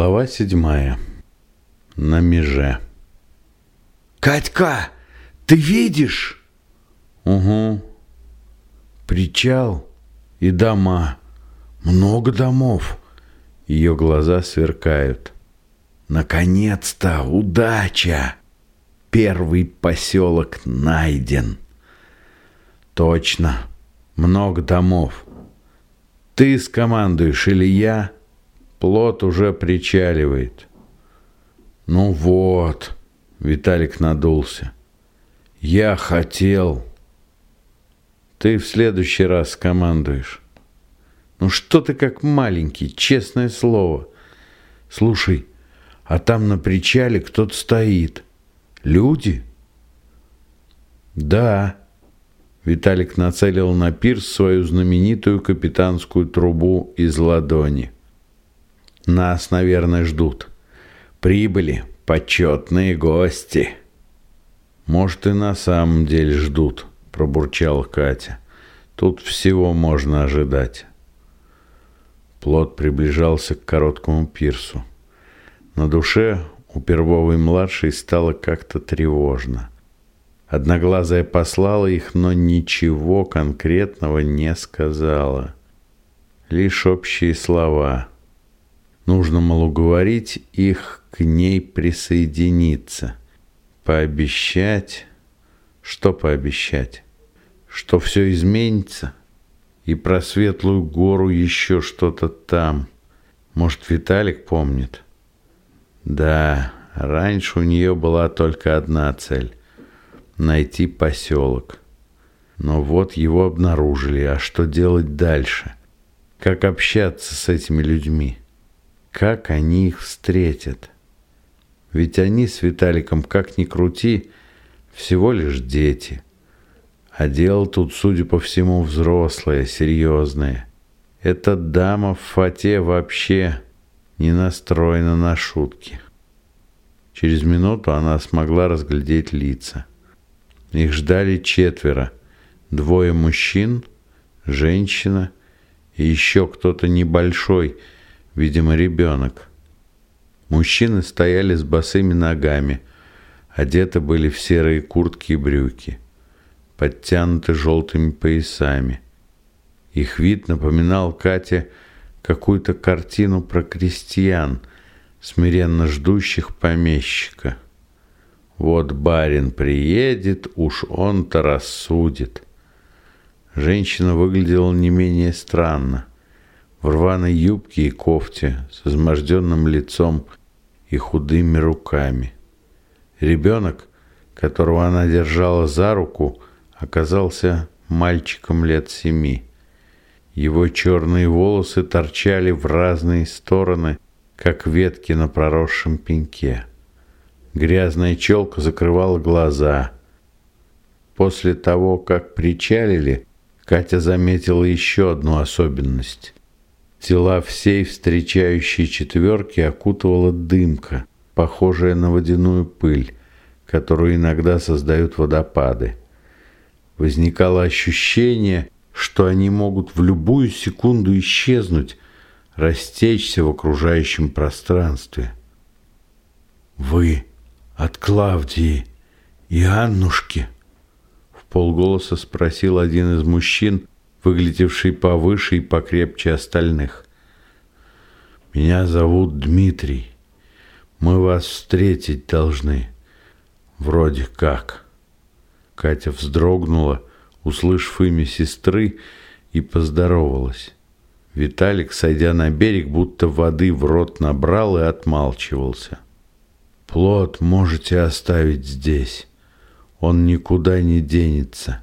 Глава седьмая. На меже. «Катька, ты видишь?» Угу. Причал и дома. Много домов. Ее глаза сверкают. Наконец-то удача! Первый поселок найден. Точно. Много домов. Ты скомандуешь или я? Плот уже причаливает. Ну вот, Виталик надулся. Я хотел. Ты в следующий раз командуешь. Ну что ты как маленький, честное слово. Слушай, а там на причале кто-то стоит. Люди? Да. Виталик нацелил на пирс свою знаменитую капитанскую трубу из ладони. Нас, наверное, ждут. Прибыли почетные гости. Может, и на самом деле ждут, пробурчала Катя. Тут всего можно ожидать. Плот приближался к короткому пирсу. На душе у Первовой-младшей стало как-то тревожно. Одноглазая послала их, но ничего конкретного не сказала. Лишь общие слова. Нужно, мол, уговорить их к ней присоединиться. Пообещать... Что пообещать? Что все изменится? И про Светлую гору еще что-то там. Может, Виталик помнит? Да, раньше у нее была только одна цель — найти поселок. Но вот его обнаружили, а что делать дальше? Как общаться с этими людьми? Как они их встретят? Ведь они с Виталиком, как ни крути, всего лишь дети. А дело тут, судя по всему, взрослое, серьезное. Эта дама в фате вообще не настроена на шутки. Через минуту она смогла разглядеть лица. Их ждали четверо. Двое мужчин, женщина и еще кто-то небольшой – видимо, ребенок. Мужчины стояли с босыми ногами, одеты были в серые куртки и брюки, подтянуты желтыми поясами. Их вид напоминал Кате какую-то картину про крестьян, смиренно ждущих помещика. Вот барин приедет, уж он-то рассудит. Женщина выглядела не менее странно в рваной юбке и кофте, с изможденным лицом и худыми руками. Ребенок, которого она держала за руку, оказался мальчиком лет семи. Его черные волосы торчали в разные стороны, как ветки на проросшем пеньке. Грязная челка закрывала глаза. После того, как причалили, Катя заметила еще одну особенность. Тела всей встречающей четверки окутывала дымка, похожая на водяную пыль, которую иногда создают водопады. Возникало ощущение, что они могут в любую секунду исчезнуть, растечься в окружающем пространстве. «Вы от Клавдии и Аннушки?» В полголоса спросил один из мужчин, выглядевший повыше и покрепче остальных. «Меня зовут Дмитрий. Мы вас встретить должны. Вроде как». Катя вздрогнула, услышав имя сестры, и поздоровалась. Виталик, сойдя на берег, будто воды в рот набрал и отмалчивался. «Плод можете оставить здесь. Он никуда не денется»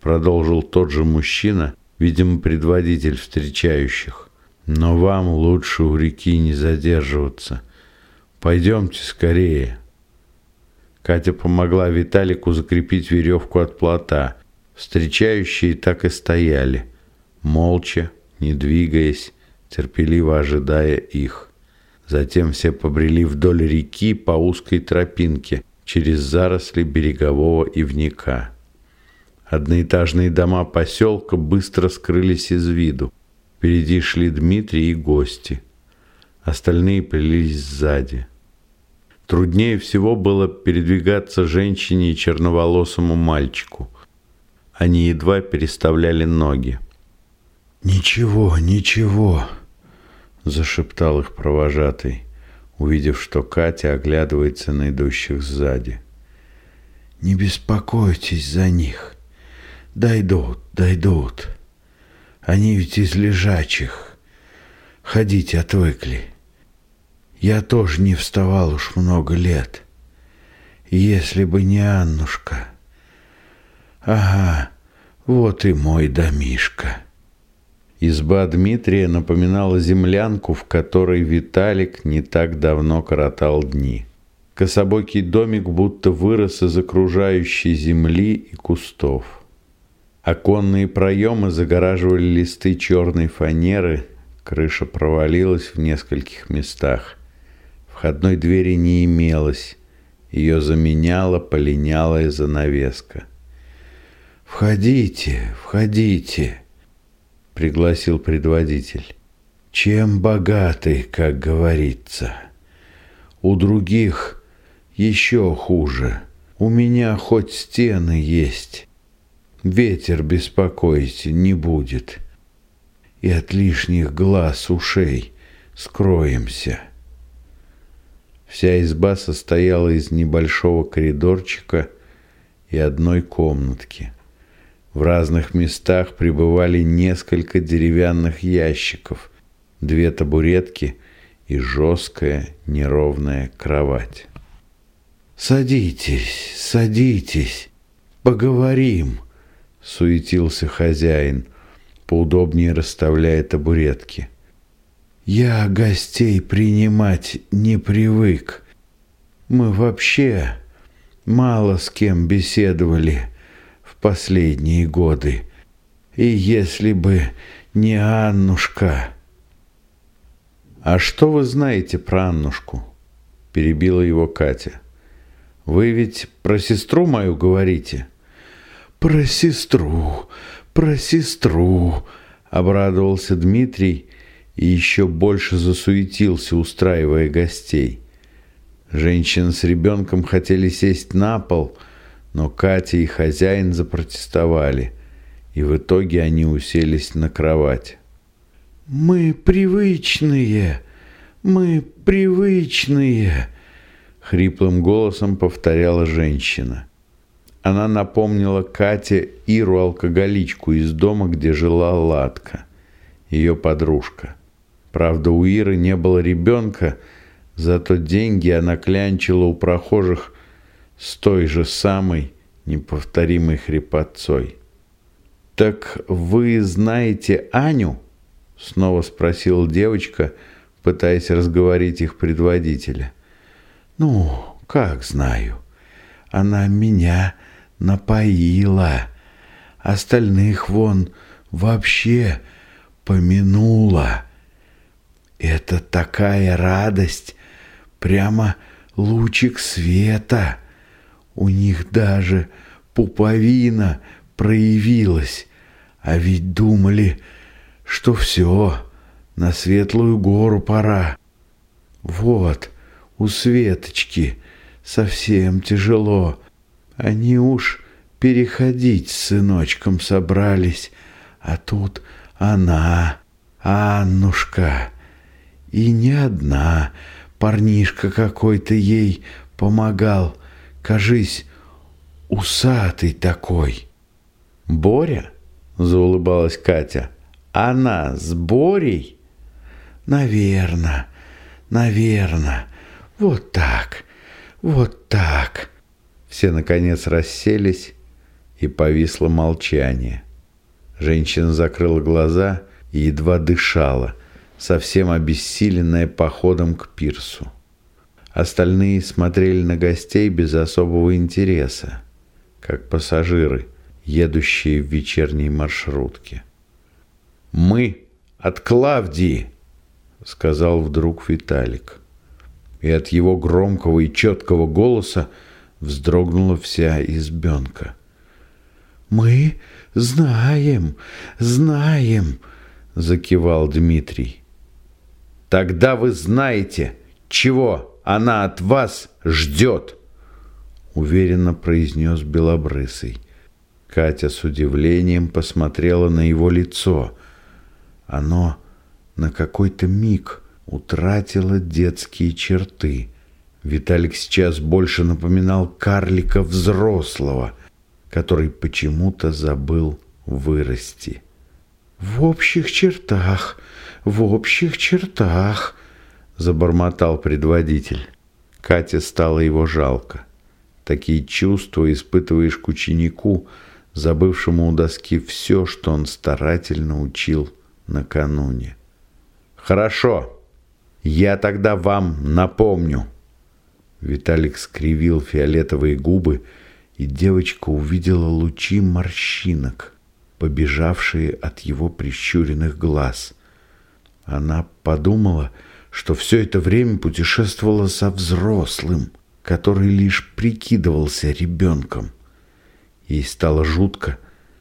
продолжил тот же мужчина, видимо, предводитель встречающих. Но вам лучше у реки не задерживаться. Пойдемте скорее. Катя помогла Виталику закрепить веревку от плота. Встречающие так и стояли, молча, не двигаясь, терпеливо ожидая их. Затем все побрели вдоль реки по узкой тропинке через заросли берегового ивника. Одноэтажные дома поселка быстро скрылись из виду. Впереди шли Дмитрий и гости. Остальные плелись сзади. Труднее всего было передвигаться женщине и черноволосому мальчику. Они едва переставляли ноги. «Ничего, ничего», — зашептал их провожатый, увидев, что Катя оглядывается на идущих сзади. «Не беспокойтесь за них. Дойдут, дойдут. Они ведь из лежачих. Ходить отвыкли». Я тоже не вставал уж много лет. Если бы не Аннушка. Ага, вот и мой домишка. Изба Дмитрия напоминала землянку, в которой Виталик не так давно коротал дни. Кособокий домик будто вырос из окружающей земли и кустов. Оконные проемы загораживали листы черной фанеры, крыша провалилась в нескольких местах. Входной двери не имелось. Ее заменяла полинялая занавеска. «Входите, входите», — пригласил предводитель. «Чем богаты, как говорится. У других еще хуже. У меня хоть стены есть. Ветер беспокоить не будет. И от лишних глаз, ушей скроемся». Вся изба состояла из небольшого коридорчика и одной комнатки. В разных местах пребывали несколько деревянных ящиков, две табуретки и жесткая неровная кровать. «Садитесь, садитесь, поговорим», — суетился хозяин, поудобнее расставляя табуретки. Я гостей принимать не привык. Мы вообще мало с кем беседовали в последние годы. И если бы не Аннушка... «А что вы знаете про Аннушку?» – перебила его Катя. «Вы ведь про сестру мою говорите?» «Про сестру, про сестру», – обрадовался Дмитрий и еще больше засуетился, устраивая гостей. Женщина с ребенком хотели сесть на пол, но Катя и хозяин запротестовали, и в итоге они уселись на кровать. «Мы привычные, мы привычные», — хриплым голосом повторяла женщина. Она напомнила Кате Иру-алкоголичку из дома, где жила Ладка, ее подружка. Правда, у Иры не было ребенка, зато деньги она клянчила у прохожих с той же самой неповторимой хрипотцой. «Так вы знаете Аню?» — снова спросила девочка, пытаясь разговорить их предводителя. «Ну, как знаю. Она меня напоила. Остальных вон вообще помянула». Это такая радость, прямо лучик света. У них даже пуповина проявилась, а ведь думали, что все, на светлую гору пора. Вот, у Светочки совсем тяжело. Они уж переходить с сыночком собрались, а тут она, Аннушка, и не одна. Парнишка какой-то ей помогал. Кажись, усатый такой. «Боря?» — заулыбалась Катя. «Она с Борей?» «Наверно, наверно. Вот так, вот так». Все, наконец, расселись, и повисло молчание. Женщина закрыла глаза и едва дышала, совсем обессиленная походом к пирсу. Остальные смотрели на гостей без особого интереса, как пассажиры, едущие в вечерней маршрутке. «Мы от Клавдии!» — сказал вдруг Виталик. И от его громкого и четкого голоса вздрогнула вся избенка. «Мы знаем, знаем!» — закивал Дмитрий. Тогда вы знаете, чего она от вас ждет, уверенно произнес Белобрысый. Катя с удивлением посмотрела на его лицо. Оно на какой-то миг утратило детские черты. Виталик сейчас больше напоминал карлика взрослого, который почему-то забыл вырасти. «В общих чертах, в общих чертах», — забормотал предводитель. Кате стало его жалко. Такие чувства испытываешь к ученику — забывшему у доски все, что он старательно учил накануне. «Хорошо, я тогда вам напомню». Виталик скривил фиолетовые губы, и девочка увидела лучи морщинок, побежавшие от его прищуренных глаз. Она подумала, что все это время путешествовала со взрослым, который лишь прикидывался ребенком. Ей стало жутко,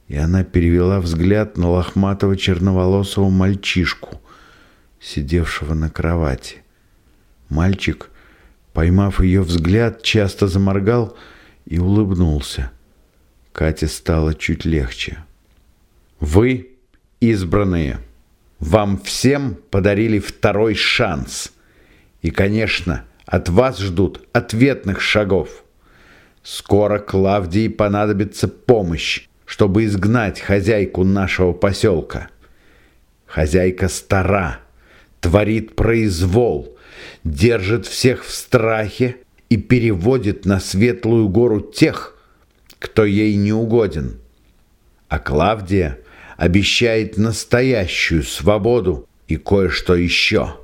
и она перевела взгляд на лохматого черноволосого мальчишку, сидевшего на кровати. Мальчик, поймав ее взгляд, часто заморгал и улыбнулся. Кате стало чуть легче. «Вы избранные. Вам всем подарили второй шанс. И, конечно, от вас ждут ответных шагов». Скоро Клавдии понадобится помощь, чтобы изгнать хозяйку нашего поселка. Хозяйка стара, творит произвол, держит всех в страхе и переводит на светлую гору тех, кто ей не угоден. А Клавдия обещает настоящую свободу и кое-что еще.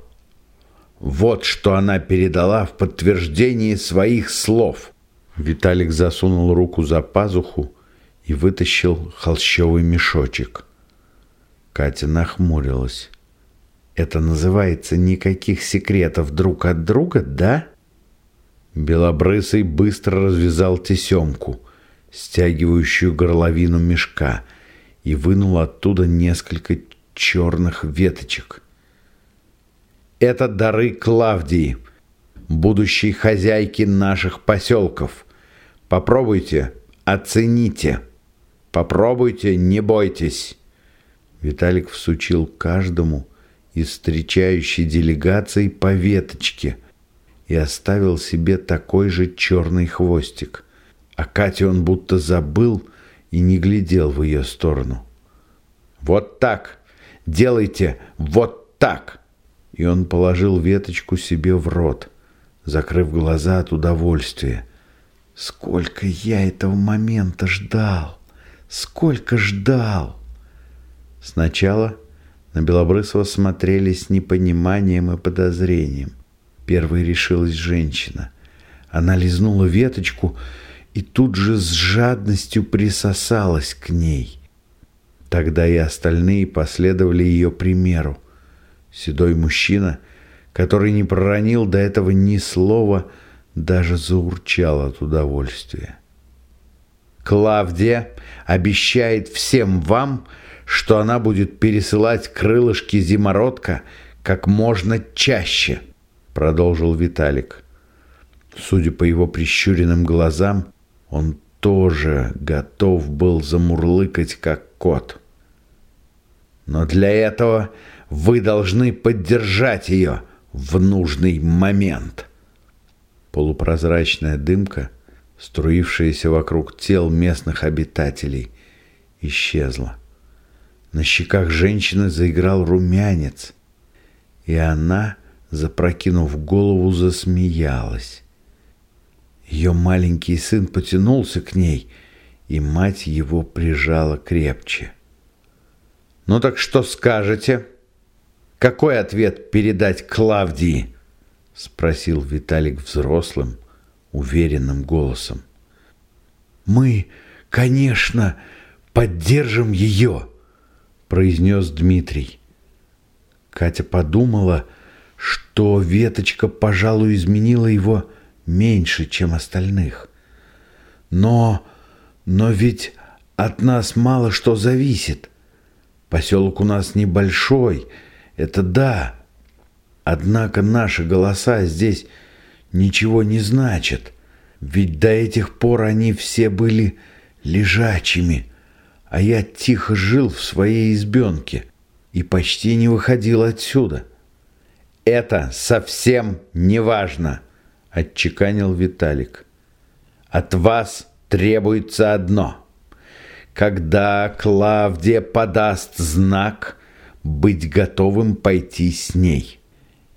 Вот что она передала в подтверждение своих слов – Виталик засунул руку за пазуху и вытащил холщовый мешочек. Катя нахмурилась. «Это называется никаких секретов друг от друга, да?» Белобрысый быстро развязал тесемку, стягивающую горловину мешка, и вынул оттуда несколько черных веточек. «Это дары Клавдии, будущей хозяйки наших поселков», Попробуйте, оцените. Попробуйте, не бойтесь. Виталик всучил каждому из встречающей делегации по веточке и оставил себе такой же черный хвостик. А Катя он будто забыл и не глядел в ее сторону. «Вот так! Делайте вот так!» И он положил веточку себе в рот, закрыв глаза от удовольствия – Сколько я этого момента ждал! Сколько ждал! Сначала на Белобрысова смотрели с непониманием и подозрением. Первой решилась женщина. Она лизнула веточку и тут же с жадностью присосалась к ней. Тогда и остальные последовали ее примеру. Седой мужчина, который не проронил до этого ни слова, — даже заурчал от удовольствия. Клавдия обещает всем вам, что она будет пересылать крылышки зимородка как можно чаще, продолжил Виталик. Судя по его прищуренным глазам, он тоже готов был замурлыкать, как кот. Но для этого вы должны поддержать ее в нужный момент. Полупрозрачная дымка, струившаяся вокруг тел местных обитателей, исчезла. На щеках женщины заиграл румянец, и она, запрокинув голову, засмеялась. Ее маленький сын потянулся к ней, и мать его прижала крепче. «Ну так что скажете? Какой ответ передать Клавдии?» — спросил Виталик взрослым, уверенным голосом. «Мы, конечно, поддержим ее», — произнес Дмитрий. Катя подумала, что веточка, пожалуй, изменила его меньше, чем остальных. Но, но ведь от нас мало что зависит. Поселок у нас небольшой, это да, Однако наши голоса здесь ничего не значат, ведь до этих пор они все были лежачими, а я тихо жил в своей избенке и почти не выходил отсюда. «Это совсем не важно», — отчеканил Виталик. «От вас требуется одно. Когда Клавдия подаст знак, быть готовым пойти с ней.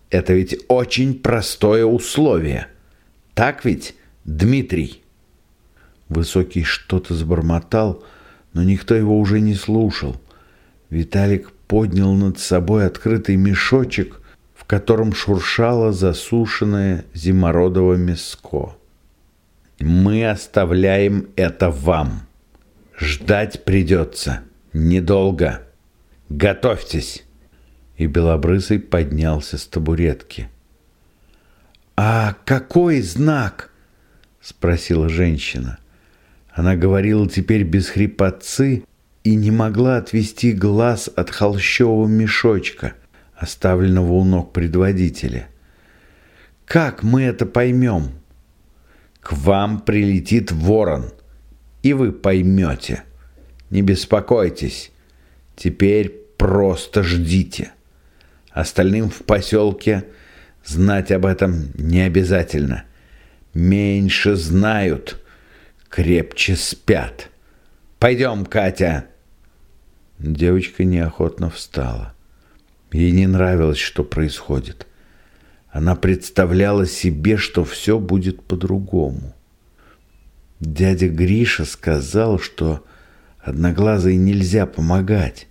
Это ведь очень простое условие. Так ведь, Дмитрий?» Высокий что-то забормотал, но никто его уже не слушал. Виталик поднял над собой открытый мешочек, в котором шуршало засушенное зимородово мяско. «Мы оставляем это вам. Ждать придется. Недолго. Готовьтесь!» И Белобрысый поднялся с табуретки. «А какой знак?» — спросила женщина. Она говорила теперь без хрипотцы и не могла отвести глаз от холщового мешочка, оставленного у ног предводителя. «Как мы это поймем?» «К вам прилетит ворон, и вы поймете. Не беспокойтесь, теперь просто ждите. Остальным в поселке знать об этом не обязательно. Меньше знают, крепче спят. Пойдем, Катя!» Девочка неохотно встала. Ей не нравилось, что происходит. Она представляла себе, что все будет по-другому. Дядя Гриша сказал, что одноглазой нельзя помогать.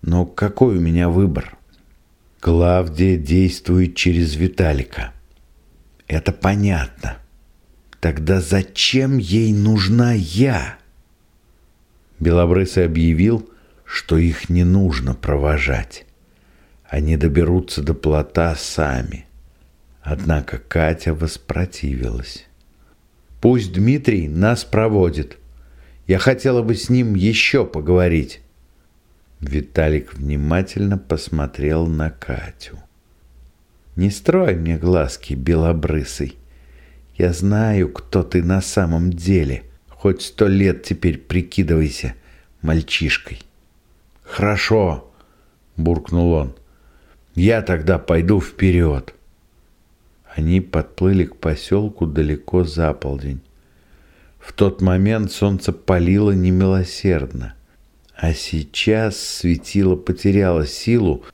Но какой у меня выбор? Клавдия действует через Виталика. Это понятно. Тогда зачем ей нужна я? Белобрысый объявил, что их не нужно провожать. Они доберутся до плота сами. Однако Катя воспротивилась. «Пусть Дмитрий нас проводит. Я хотела бы с ним еще поговорить». Виталик внимательно посмотрел на Катю. «Не строй мне глазки, белобрысый. Я знаю, кто ты на самом деле. Хоть сто лет теперь прикидывайся мальчишкой». «Хорошо», — буркнул он. «Я тогда пойду вперед». Они подплыли к поселку далеко за полдень. В тот момент солнце палило немилосердно, а сейчас светило потеряло силу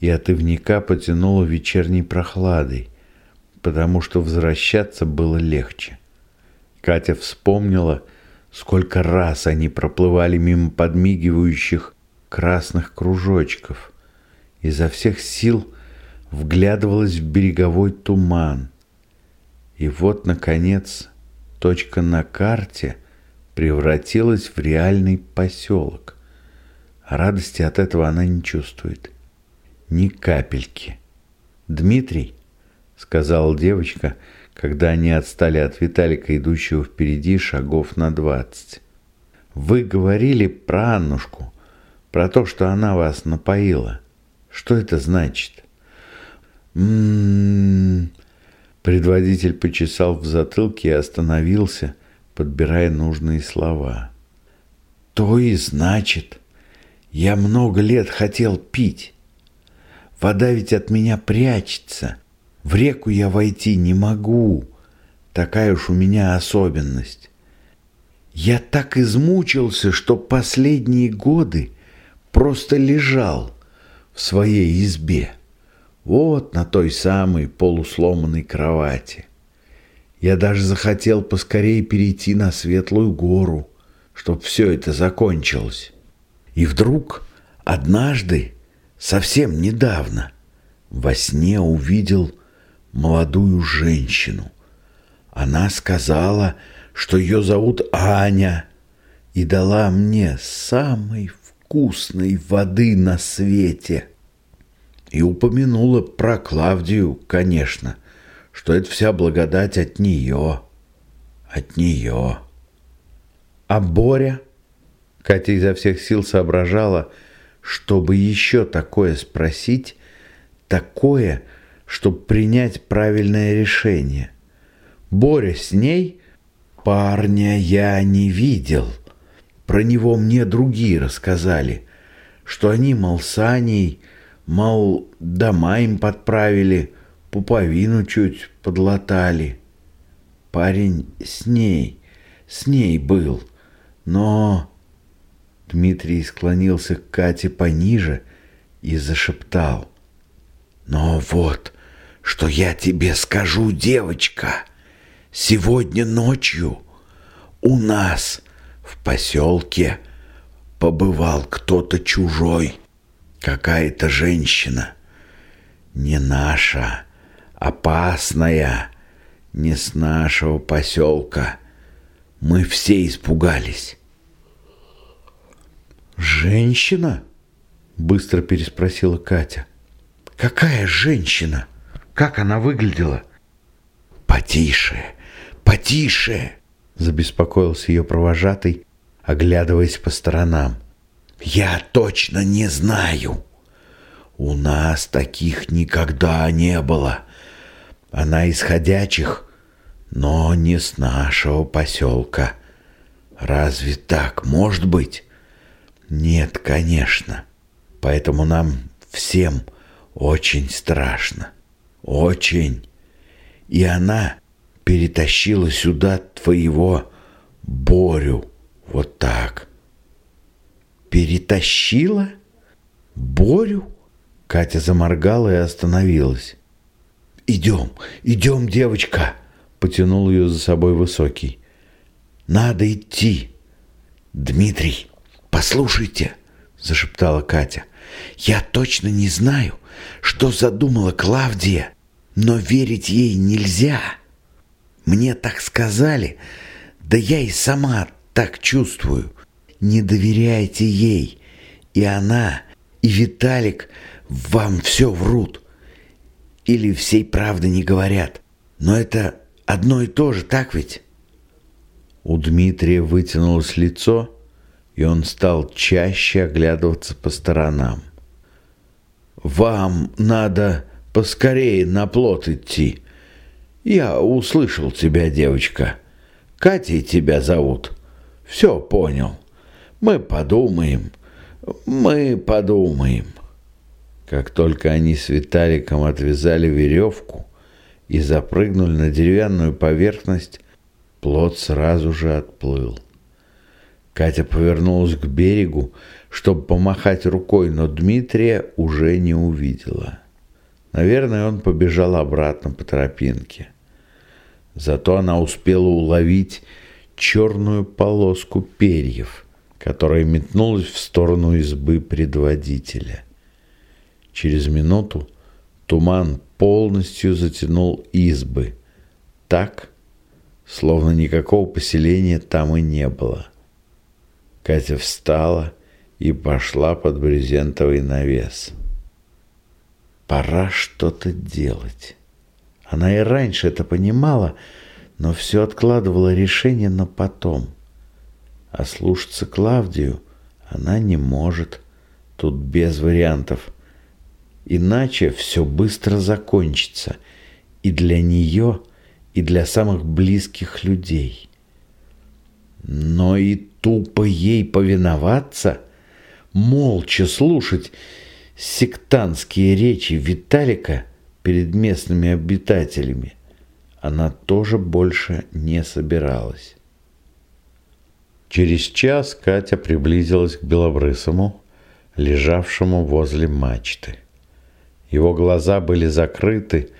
и от ивника потянуло вечерней прохладой, потому что возвращаться было легче. Катя вспомнила, сколько раз они проплывали мимо подмигивающих красных кружочков. Изо всех сил вглядывалась в береговой туман. И вот, наконец, точка на карте превратилась в реальный поселок. Радости от этого она не чувствует. Ни капельки. «Дмитрий», — сказала девочка, когда они отстали от Виталика, идущего впереди шагов на двадцать. «Вы говорили про Аннушку, про то, что она вас напоила. Что это значит?» «М-м-м...» Предводитель почесал в затылке и остановился, подбирая нужные слова. «То и значит, я много лет хотел пить. Вода ведь от меня прячется. В реку я войти не могу. Такая уж у меня особенность. Я так измучился, что последние годы просто лежал в своей избе. Вот на той самой полусломанной кровати. Я даже захотел поскорее перейти на Светлую гору, чтоб все это закончилось. И вдруг однажды, совсем недавно, во сне увидел молодую женщину. Она сказала, что ее зовут Аня, и дала мне самой вкусной воды на свете. И упомянула про Клавдию, конечно, что это вся благодать от нее, от нее. А Боря? Катя изо всех сил соображала, чтобы еще такое спросить, такое, чтобы принять правильное решение. Боря с ней? Парня я не видел. Про него мне другие рассказали, что они, мол, с мол, дома им подправили, пуповину чуть подлатали. Парень с ней, с ней был, но... Дмитрий склонился к Кате пониже и зашептал. «Но вот, что я тебе скажу, девочка, сегодня ночью у нас в поселке побывал кто-то чужой, какая-то женщина, не наша, опасная, не с нашего поселка. Мы все испугались. «Женщина?» — быстро переспросила Катя. «Какая женщина? Как она выглядела?» «Потише, потише!» — забеспокоился ее провожатый, оглядываясь по сторонам. «Я точно не знаю. У нас таких никогда не было. Она из ходячих, но не с нашего поселка. Разве так может быть?» Нет, конечно. Поэтому нам всем очень страшно. Очень. И она перетащила сюда твоего Борю. Вот так. Перетащила? Борю? Катя заморгала и остановилась. «Идем, идем, девочка!» Потянул ее за собой высокий. «Надо идти!» «Дмитрий, «Послушайте», — зашептала Катя, — «я точно не знаю, что задумала Клавдия, но верить ей нельзя. Мне так сказали, да я и сама так чувствую. Не доверяйте ей, и она, и Виталик вам все врут. Или всей правды не говорят. Но это одно и то же, так ведь?» У Дмитрия вытянулось лицо, и он стал чаще оглядываться по сторонам. «Вам надо поскорее на плот идти. Я услышал тебя, девочка. Катей тебя зовут. Все понял. Мы подумаем. Мы подумаем». Как только они с Виталиком отвязали веревку и запрыгнули на деревянную поверхность, плот сразу же отплыл. Катя повернулась к берегу, чтобы помахать рукой, но Дмитрия уже не увидела. Наверное, он побежал обратно по тропинке. Зато она успела уловить черную полоску перьев, которая метнулась в сторону избы предводителя. Через минуту туман полностью затянул избы, так, словно никакого поселения там и не было. Катя встала и пошла под брезентовый навес. Пора что-то делать. Она и раньше это понимала, но все откладывала решение на потом. А слушаться Клавдию она не может. Тут без вариантов. Иначе все быстро закончится. И для нее, и для самых близких людей. Но и тупо ей повиноваться, молча слушать сектантские речи Виталика перед местными обитателями, она тоже больше не собиралась. Через час Катя приблизилась к Белобрысому, лежавшему возле мачты. Его глаза были закрыты,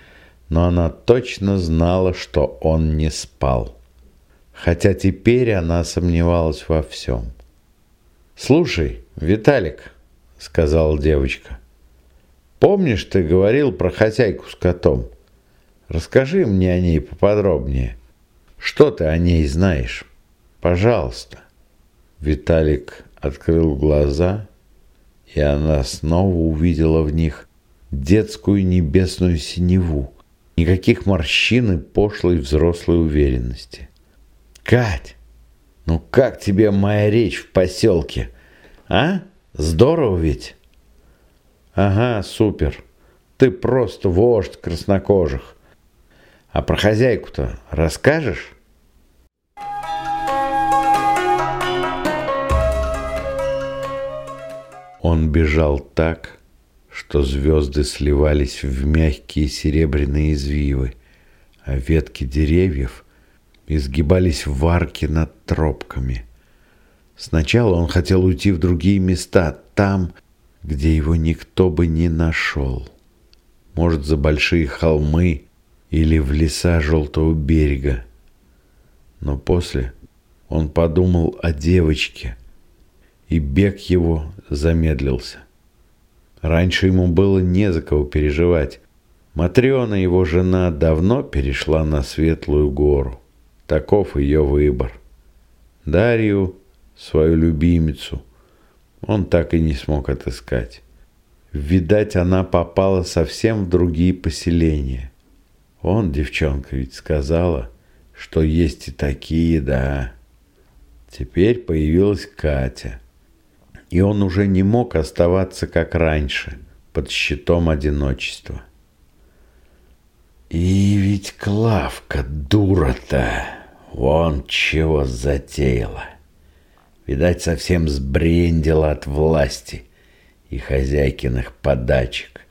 но она точно знала, что он не спал хотя теперь она сомневалась во всем. «Слушай, Виталик», — сказала девочка, — «помнишь, ты говорил про хозяйку с котом? Расскажи мне о ней поподробнее. Что ты о ней знаешь? Пожалуйста». Виталик открыл глаза, и она снова увидела в них детскую небесную синеву, никаких морщин и пошлой взрослой уверенности. Кать, ну как тебе моя речь в поселке? А? Здорово ведь? Ага, супер. Ты просто вождь краснокожих. А про хозяйку-то расскажешь? Он бежал так, что звезды сливались в мягкие серебряные извивы, а ветки деревьев изгибались в арки над тропками. Сначала он хотел уйти в другие места, там, где его никто бы не нашел. Может, за большие холмы или в леса Желтого берега. Но после он подумал о девочке, и бег его замедлился. Раньше ему было не за кого переживать. Матрена, его жена, давно перешла на Светлую гору. Таков ее выбор. Дарью, свою любимицу, он так и не смог отыскать. Видать, она попала совсем в другие поселения. Он, девчонка, ведь сказала, что есть и такие, да. Теперь появилась Катя. И он уже не мог оставаться, как раньше, под щитом одиночества. И ведь Клавка, дура-то, вон чего затеяла. Видать, совсем сбрендила от власти и хозяйкиных подачек.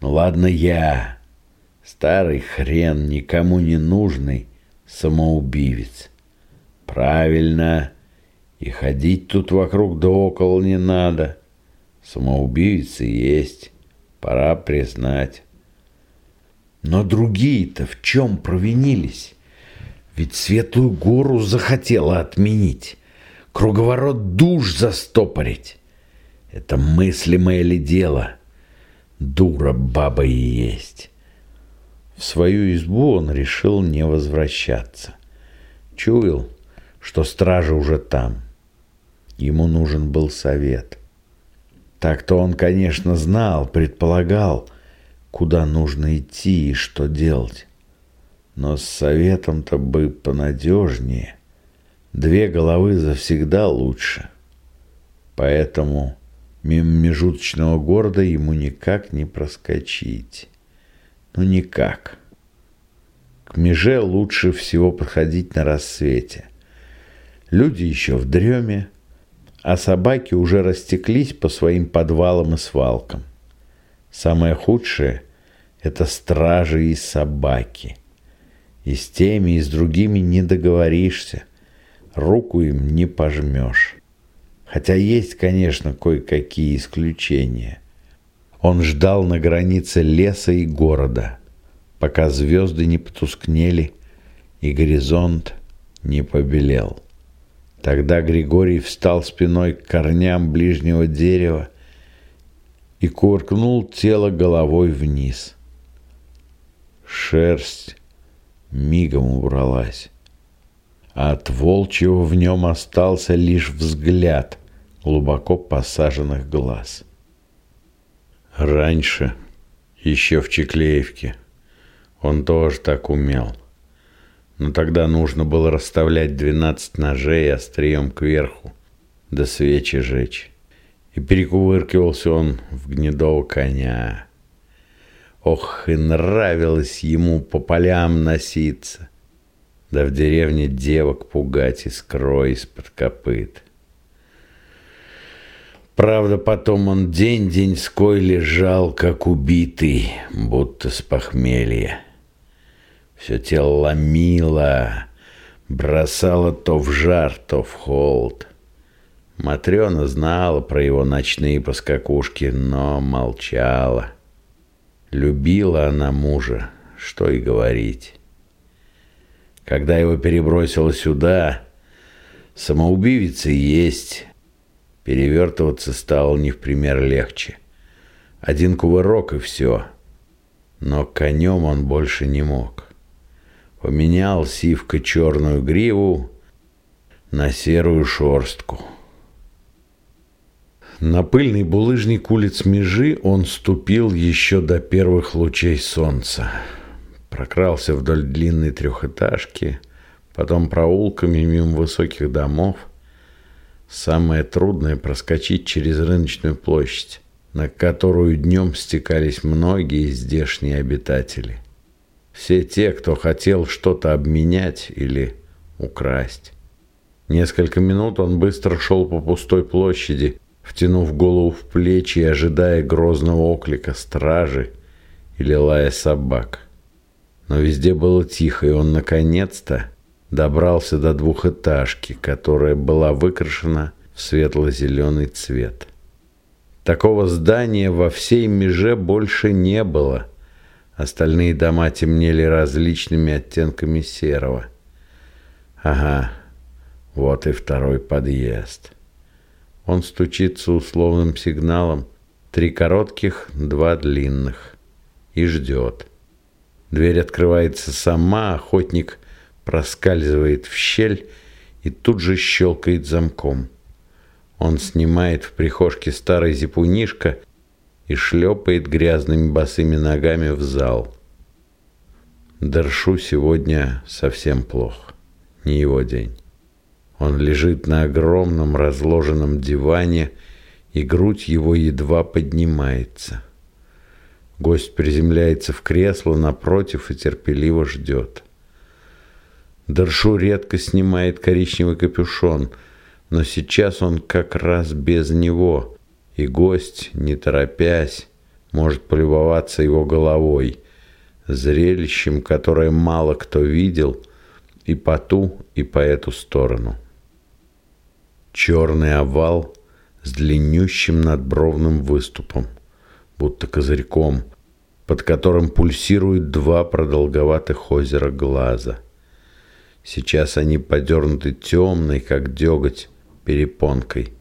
Ну ладно я, старый хрен, никому не нужный самоубивец. Правильно, и ходить тут вокруг да около не надо. Самоубийцы есть, пора признать. Но другие-то в чем провинились? Ведь Светлую гору захотела отменить круговорот душ застопорить. Это мыслимое ли дело? Дура баба и есть. В свою избу он решил не возвращаться. Чуял, что стража уже там. Ему нужен был совет. Так-то он, конечно, знал, предполагал, куда нужно идти и что делать. Но с советом-то бы понадежнее. Две головы завсегда лучше. Поэтому мимо межуточного города ему никак не проскочить. Ну никак. К меже лучше всего подходить на рассвете. Люди еще в дреме, а собаки уже растеклись по своим подвалам и свалкам. Самое худшее – это стражи и собаки. И с теми, и с другими не договоришься руку им не пожмешь. Хотя есть, конечно, кое-какие исключения. Он ждал на границе леса и города, пока звезды не потускнели и горизонт не побелел. Тогда Григорий встал спиной к корням ближнего дерева и кувыркнул тело головой вниз. Шерсть мигом убралась от волчьего в нем остался лишь взгляд глубоко посаженных глаз. Раньше, еще в Чеклеевке, он тоже так умел. Но тогда нужно было расставлять двенадцать ножей острием кверху, да свечи жечь. И перекувыркивался он в гнедого коня. Ох, и нравилось ему по полям носиться да в деревне девок пугать искрой из-под копыт. Правда, потом он день-деньской лежал, как убитый, будто с похмелья. Все тело ломило, бросало то в жар, то в холод. Матрена знала про его ночные поскакушки, но молчала. Любила она мужа, что и говорить. Когда его перебросило сюда, самоубивица есть. Перевертываться стало не в пример легче. Один кувырок и все. Но конем он больше не мог. Поменял сивка черную гриву на серую шорстку. На пыльный булыжник улиц Межи он ступил еще до первых лучей солнца прокрался вдоль длинной трехэтажки, потом проулками мимо высоких домов. Самое трудное – проскочить через рыночную площадь. на которую днем стекались многие здешние обитатели. Все те, кто хотел что-то обменять или украсть. Несколько минут он быстро шел по пустой площади, втянув голову в плечи и ожидая грозного оклика стражи или лая собак. Но везде было тихо, и он наконец-то добрался до двухэтажки, которая была выкрашена в светло-зеленый цвет. Такого здания во всей меже больше не было. Остальные дома темнели различными оттенками серого. Ага, вот и второй подъезд. Он стучится условным сигналом. Три коротких, два длинных. И ждет. Дверь открывается сама, охотник проскальзывает в щель и тут же щелкает замком. Он снимает в прихожке старый зипунишко и шлепает грязными босыми ногами в зал. Дершу сегодня совсем плохо. Не его день. Он лежит на огромном разложенном диване, и грудь его едва поднимается. Гость приземляется в кресло напротив и терпеливо ждет. Дершу редко снимает коричневый капюшон – но сейчас он как раз без него, и гость, не торопясь, может полюбоваться его головой, зрелищем, которое мало кто видел и по ту, и по эту сторону. Черный овал с длиннющим надбровным выступом, будто козырьком, под которым пульсируют два продолговатых озера глаза. Сейчас они подернуты темной, как деготь, перепонкой.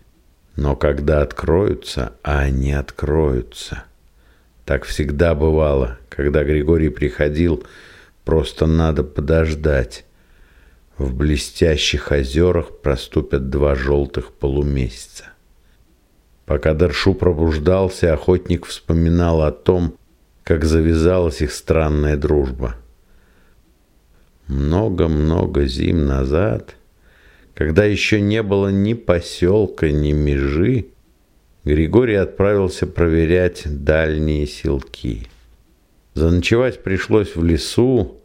Но когда откроются, а они откроются. Так всегда бывало, когда Григорий приходил, просто надо подождать. В блестящих озерах проступят два желтых полумесяца. Пока Даршу пробуждался, охотник вспоминал о том, как завязалась их странная дружба. Много-много зим назад когда еще не было ни поселка, ни межи, Григорий отправился проверять дальние селки. Заночевать пришлось в лесу,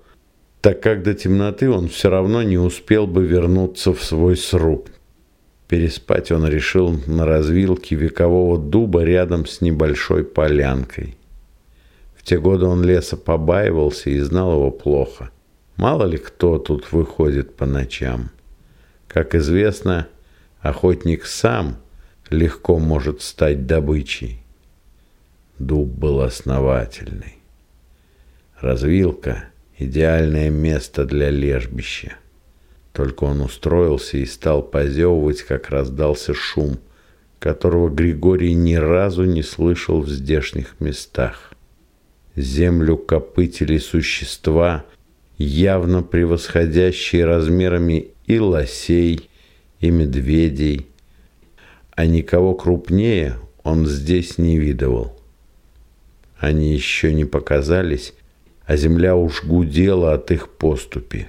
так как до темноты он все равно не успел бы вернуться в свой сруб. Переспать он решил на развилке векового дуба рядом с небольшой полянкой. В те годы он леса побаивался и знал его плохо. Мало ли кто тут выходит по ночам. Как известно, охотник сам легко может стать добычей. Дуб был основательный. Развилка – идеальное место для лежбища. Только он устроился и стал позевывать, как раздался шум, которого Григорий ни разу не слышал в здешних местах. Землю копытили существа, явно превосходящие размерами и лосей, и медведей, а никого крупнее он здесь не видывал. Они еще не показались, а земля уж гудела от их поступи.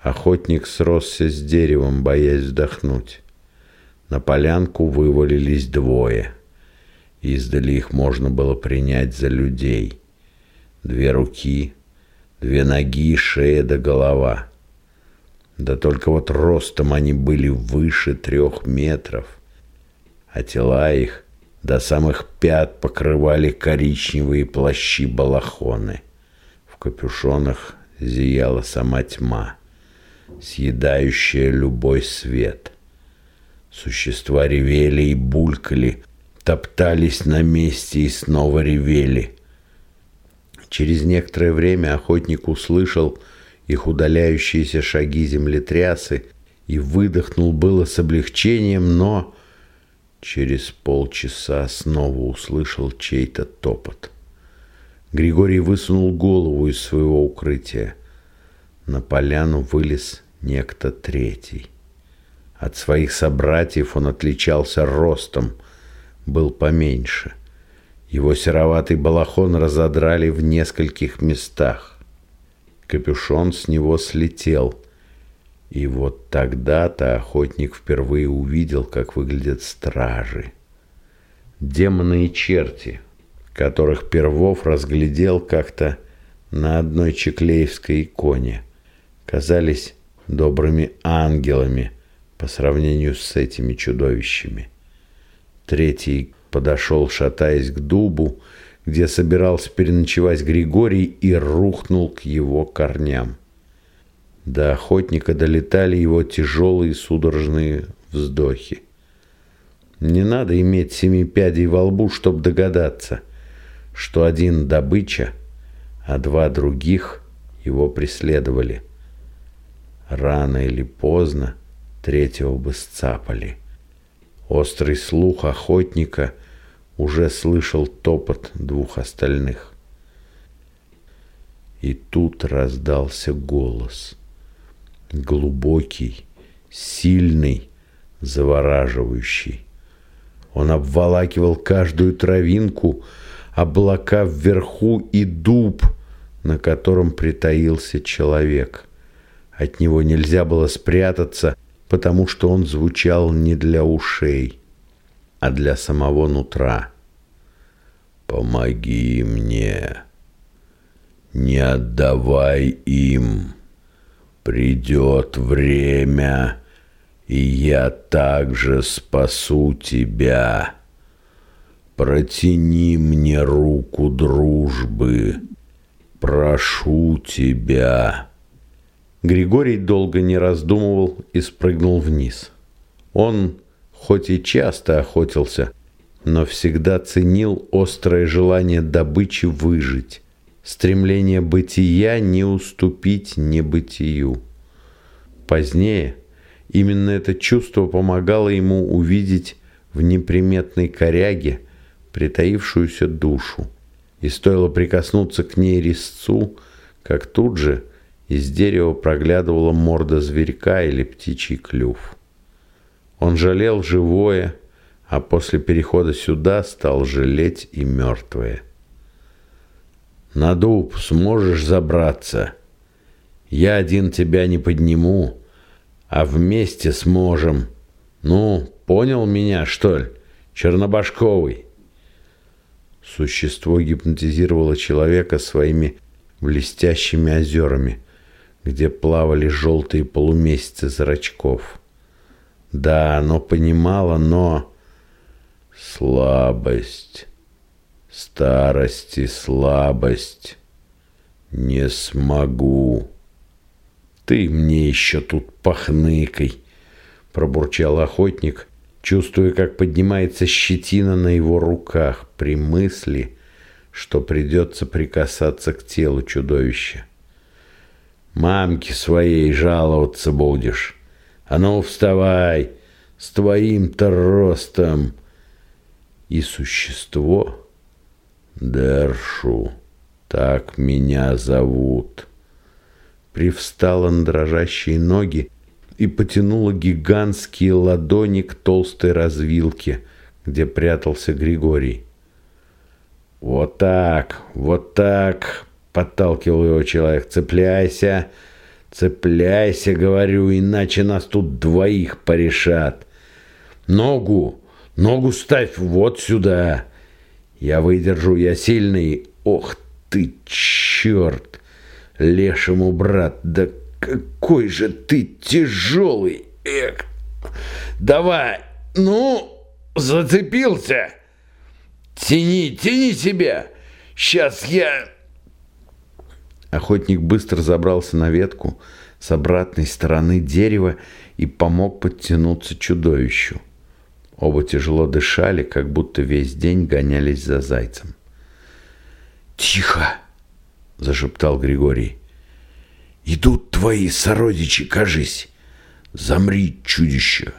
Охотник сросся с деревом, боясь вдохнуть. На полянку вывалились двое. Издали их можно было принять за людей. Две руки, две ноги, шея да голова. Да только вот ростом они были выше трех метров, а тела их до самых пят покрывали коричневые плащи-балахоны. В капюшонах зияла сама тьма, съедающая любой свет. Существа ревели и булькали, топтались на месте и снова ревели. Через некоторое время охотник услышал, их удаляющиеся шаги землетрясы и выдохнул было с облегчением, но через полчаса снова услышал чей-то топот. Григорий высунул голову из своего укрытия. На поляну вылез некто третий. От своих собратьев он отличался ростом, был поменьше. Его сероватый балахон разодрали в нескольких местах. Капюшон с него слетел. И вот тогда-то охотник впервые увидел, как выглядят стражи. демоны и черти, которых Первов разглядел как-то на одной чеклеевской иконе, казались добрыми ангелами по сравнению с этими чудовищами. Третий подошел, шатаясь к дубу, где собирался переночевать Григорий и рухнул к его корням. До охотника долетали его тяжелые судорожные вздохи. Не надо иметь семи пядей во лбу, чтобы догадаться, что один добыча, а два других его преследовали. Рано или поздно третьего бы сцапали. Острый слух охотника уже слышал топот двух остальных. И тут раздался голос. Глубокий, сильный, завораживающий. Он обволакивал каждую травинку, облака вверху и дуб, на котором притаился человек. От него нельзя было спрятаться — потому что он звучал не для ушей, а для самого нутра. «Помоги мне, не отдавай им, придет время, и я также спасу тебя. Протяни мне руку дружбы, прошу тебя». Григорий долго не раздумывал и спрыгнул вниз. Он, хоть и часто охотился, но всегда ценил острое желание добычи выжить, стремление бытия не уступить небытию. Позднее именно это чувство помогало ему увидеть в неприметной коряге притаившуюся душу, и стоило прикоснуться к ней резцу, как тут же – из дерева проглядывала морда зверька или птичий клюв. Он жалел живое, а после перехода сюда стал жалеть и мертвое. «На дуб сможешь забраться? Я один тебя не подниму, а вместе сможем. Ну, понял меня, что ли, Чернобашковый?» Существо гипнотизировало человека своими блестящими озерами – где плавали желтые полумесяцы зрачков. Да, оно понимало, но... Слабость, старость и слабость. Не смогу. Ты мне еще тут пахныкой, пробурчал охотник, чувствуя, как поднимается щетина на его руках при мысли, что придется прикасаться к телу чудовища. Мамке своей жаловаться будешь. А ну, вставай, с твоим-то ростом. И существо, Дершу, так меня зовут, привстала на дрожащие ноги и потянула гигантские ладони к толстой развилке, где прятался Григорий. «Вот так, вот так!» Подталкивал его человек. «Цепляйся, цепляйся, говорю, иначе нас тут двоих порешат. Ногу, ногу ставь вот сюда. Я выдержу, я сильный. Ох ты, черт! Лешему, брат, да какой же ты тяжелый! Эх! Давай, ну, зацепился! Тяни, тяни себя! Сейчас я Охотник быстро забрался на ветку с обратной стороны дерева и помог подтянуться чудовищу. Оба тяжело дышали, как будто весь день гонялись за зайцем. «Тихо!» – зашептал Григорий. «Идут твои сородичи, кажись! Замри, чудище!»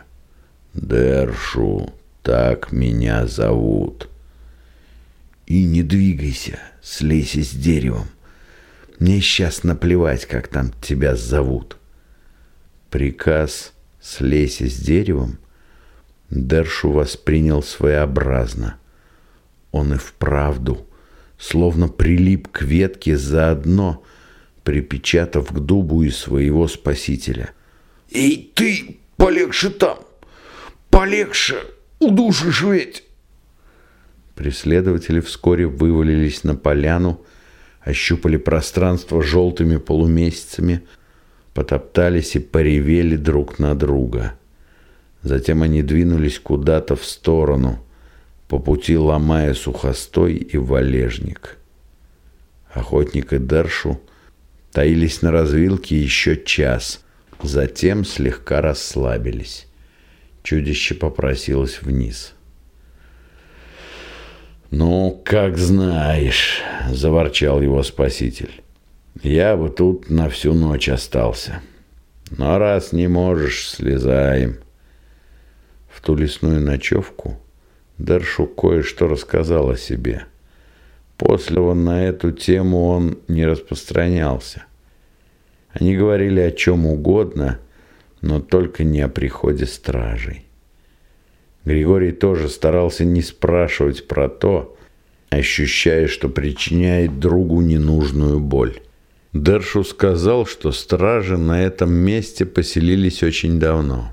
«Дершу, так меня зовут!» «И не двигайся, слейся с деревом!» Мне сейчас наплевать, как там тебя зовут. Приказ «слезь с деревом» Дершу воспринял своеобразно. Он и вправду, словно прилип к ветке заодно, припечатав к дубу и своего спасителя. «Эй, ты, полегче там! Полегче! Удушишь ведь!» Преследователи вскоре вывалились на поляну, ощупали пространство желтыми полумесяцами, потоптались и поревели друг на друга. Затем они двинулись куда-то в сторону, по пути ломая сухостой и валежник. Охотник и Дершу таились на развилке еще час, затем слегка расслабились. Чудище попросилось вниз. «Ну, как знаешь», — заворчал его спаситель. «Я бы тут на всю ночь остался. Но раз не можешь, слезаем». В ту лесную ночевку Дершу кое-что рассказал о себе. После он на эту тему он не распространялся. Они говорили о чем угодно, но только не о приходе стражей. Григорий тоже старался не спрашивать про то, ощущая, что причиняет другу ненужную боль. Дершу сказал, что стражи на этом месте поселились очень давно,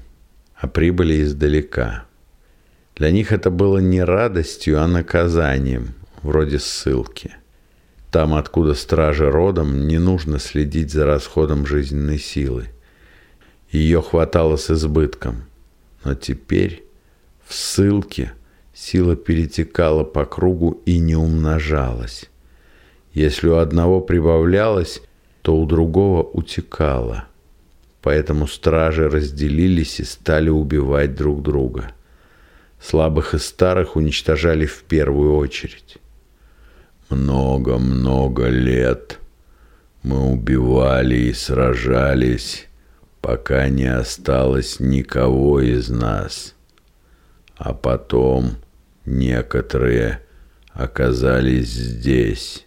а прибыли издалека. Для них это было не радостью, а наказанием, вроде ссылки. Там, откуда стражи родом, не нужно следить за расходом жизненной силы. Ее хватало с избытком. Но теперь в ссылке сила перетекала по кругу и не умножалась. Если у одного прибавлялось, то у другого утекало. Поэтому стражи разделились и стали убивать друг друга. Слабых и старых уничтожали в первую очередь. Много-много лет мы убивали и сражались, пока не осталось никого из нас. А потом некоторые оказались здесь.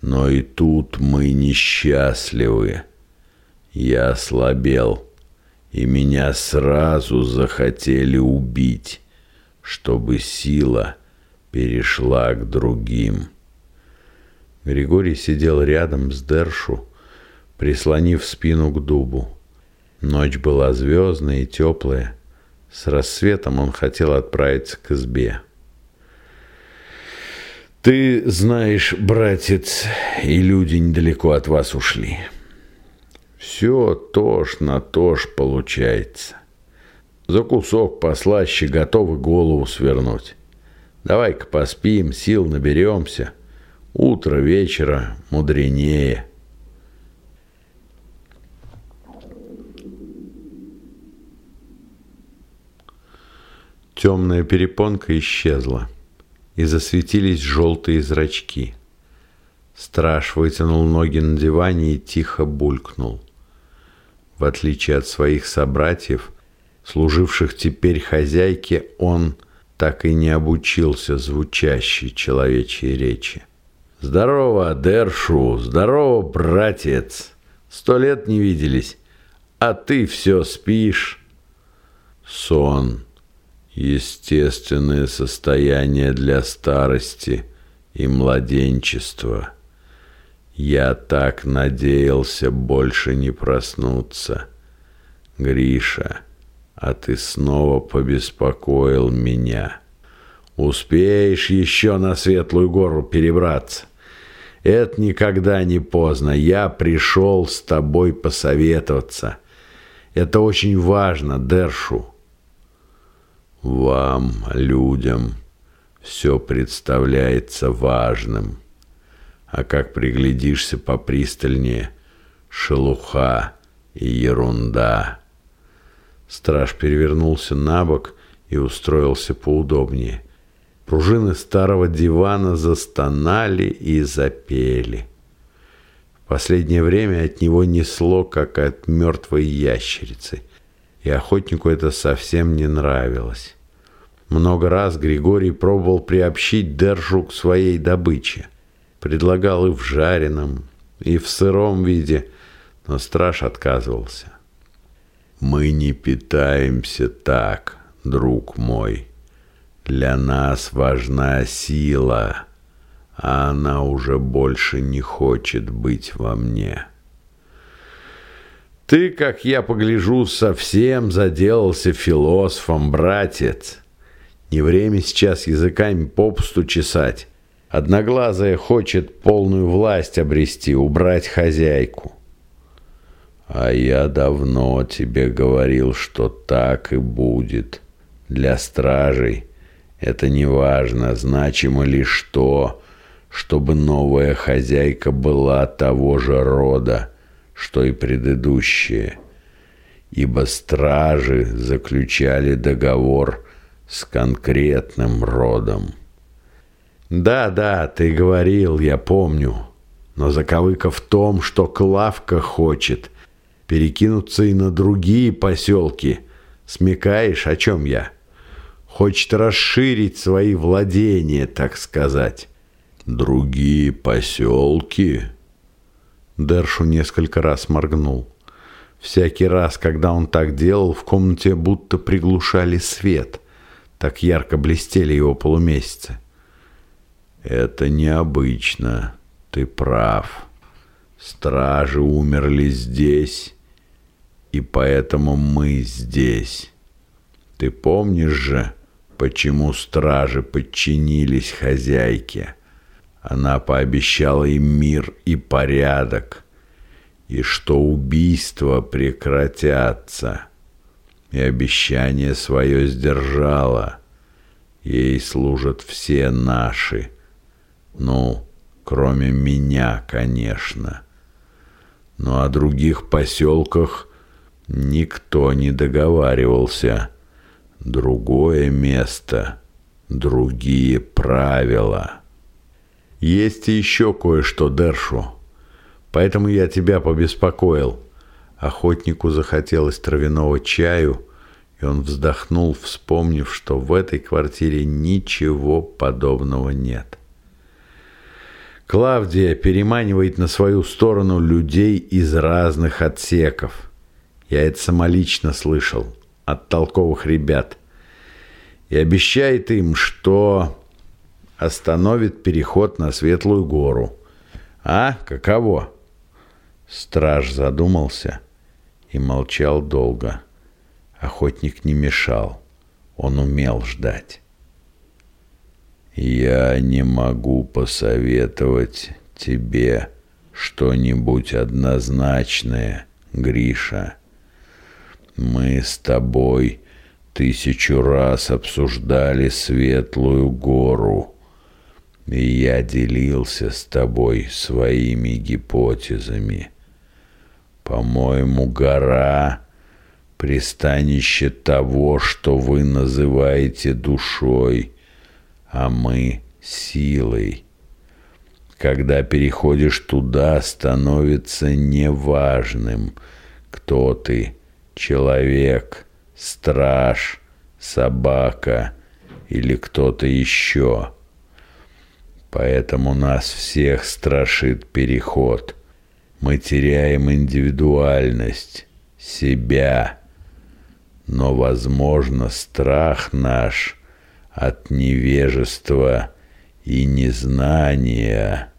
Но и тут мы несчастливы. Я ослабел, и меня сразу захотели убить, чтобы сила перешла к другим. Григорий сидел рядом с Дершу, прислонив спину к дубу. Ночь была звездная и теплая. С рассветом он хотел отправиться к избе. «Ты знаешь, братец, и люди недалеко от вас ушли. Все тож на тож получается. За кусок послаще готовы голову свернуть. Давай-ка поспим, сил наберемся. Утро вечера мудренее». Темная перепонка исчезла, и засветились желтые зрачки. Страж вытянул ноги на диване и тихо булькнул. В отличие от своих собратьев, служивших теперь хозяйке, он так и не обучился звучащей человечьей речи. «Здорово, Дершу! Здорово, братец! Сто лет не виделись, а ты все спишь!» Сон естественное состояние для старости и младенчества. Я так надеялся больше не проснуться. Гриша, а ты снова побеспокоил меня. Успеешь еще на Светлую гору перебраться? Это никогда не поздно. Я пришел с тобой посоветоваться. Это очень важно, Дершу. Вам, людям, все представляется важным, а как приглядишься попристальнее, шелуха и ерунда. Страж перевернулся на бок и устроился поудобнее. Пружины старого дивана застонали и запели. В последнее время от него несло, как от мертвой ящерицы – и охотнику это совсем не нравилось. Много раз Григорий пробовал приобщить Держу к своей добыче. Предлагал и в жареном, и в сыром виде, но страж отказывался. «Мы не питаемся так, друг мой. Для нас важна сила, а она уже больше не хочет быть во мне». Ты, как я погляжу, совсем заделался философом, братец. Не время сейчас языками попусту чесать. Одноглазая хочет полную власть обрести, убрать хозяйку. А я давно тебе говорил, что так и будет. Для стражей это не важно, значимо лишь то, чтобы новая хозяйка была того же рода, что и предыдущие. Ибо стражи заключали договор с конкретным родом. «Да, да, ты говорил, я помню. Но заковыка в том, что Клавка хочет перекинуться и на другие поселки. Смекаешь, о чем я? Хочет расширить свои владения, так сказать». «Другие поселки?» Дершу несколько раз моргнул. Всякий раз, когда он так делал, в комнате будто приглушали свет. Так ярко блестели его полумесяцы. Это необычно. Ты прав. Стражи умерли здесь, и поэтому мы здесь. Ты помнишь же, почему стражи подчинились хозяйке? Она пообещала им мир и порядок, и что убийства прекратятся. И обещание свое сдержала. Ей служат все наши – ну, кроме меня, конечно. Но о других поселках никто не договаривался. Другое место, другие правила. Есть еще кое-что, Дершу. Поэтому я тебя побеспокоил. Охотнику захотелось травяного чаю, и он вздохнул, вспомнив, что в этой квартире ничего подобного нет. — Клавдия переманивает на свою сторону людей из разных отсеков. Я это самолично слышал от толковых ребят. И обещает им, что остановит переход на Светлую гору. А, каково? Страж задумался и молчал долго. Охотник не мешал. Он умел ждать. Я не могу посоветовать тебе что-нибудь однозначное, Гриша. Мы с тобой тысячу раз обсуждали Светлую гору, я делился с тобой своими гипотезами. По-моему, гора — пристанище того, что вы называете душой — а мы силой. Когда переходишь туда, становится неважным, кто ты, человек, страж, собака или кто-то еще. Поэтому нас всех страшит переход. Мы теряем индивидуальность, себя. Но, возможно, страх наш — от невежества и незнания.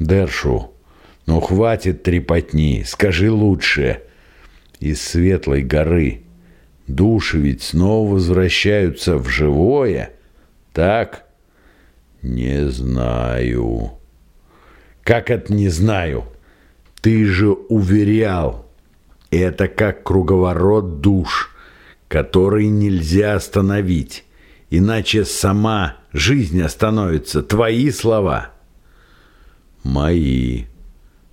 Дершу, ну хватит трепотни, скажи лучше. Из светлой горы души ведь снова возвращаются в живое, так? Не знаю. Как это не знаю? Ты же уверял, это как круговорот душ – который нельзя остановить, иначе сама жизнь остановится. Твои слова. Мои.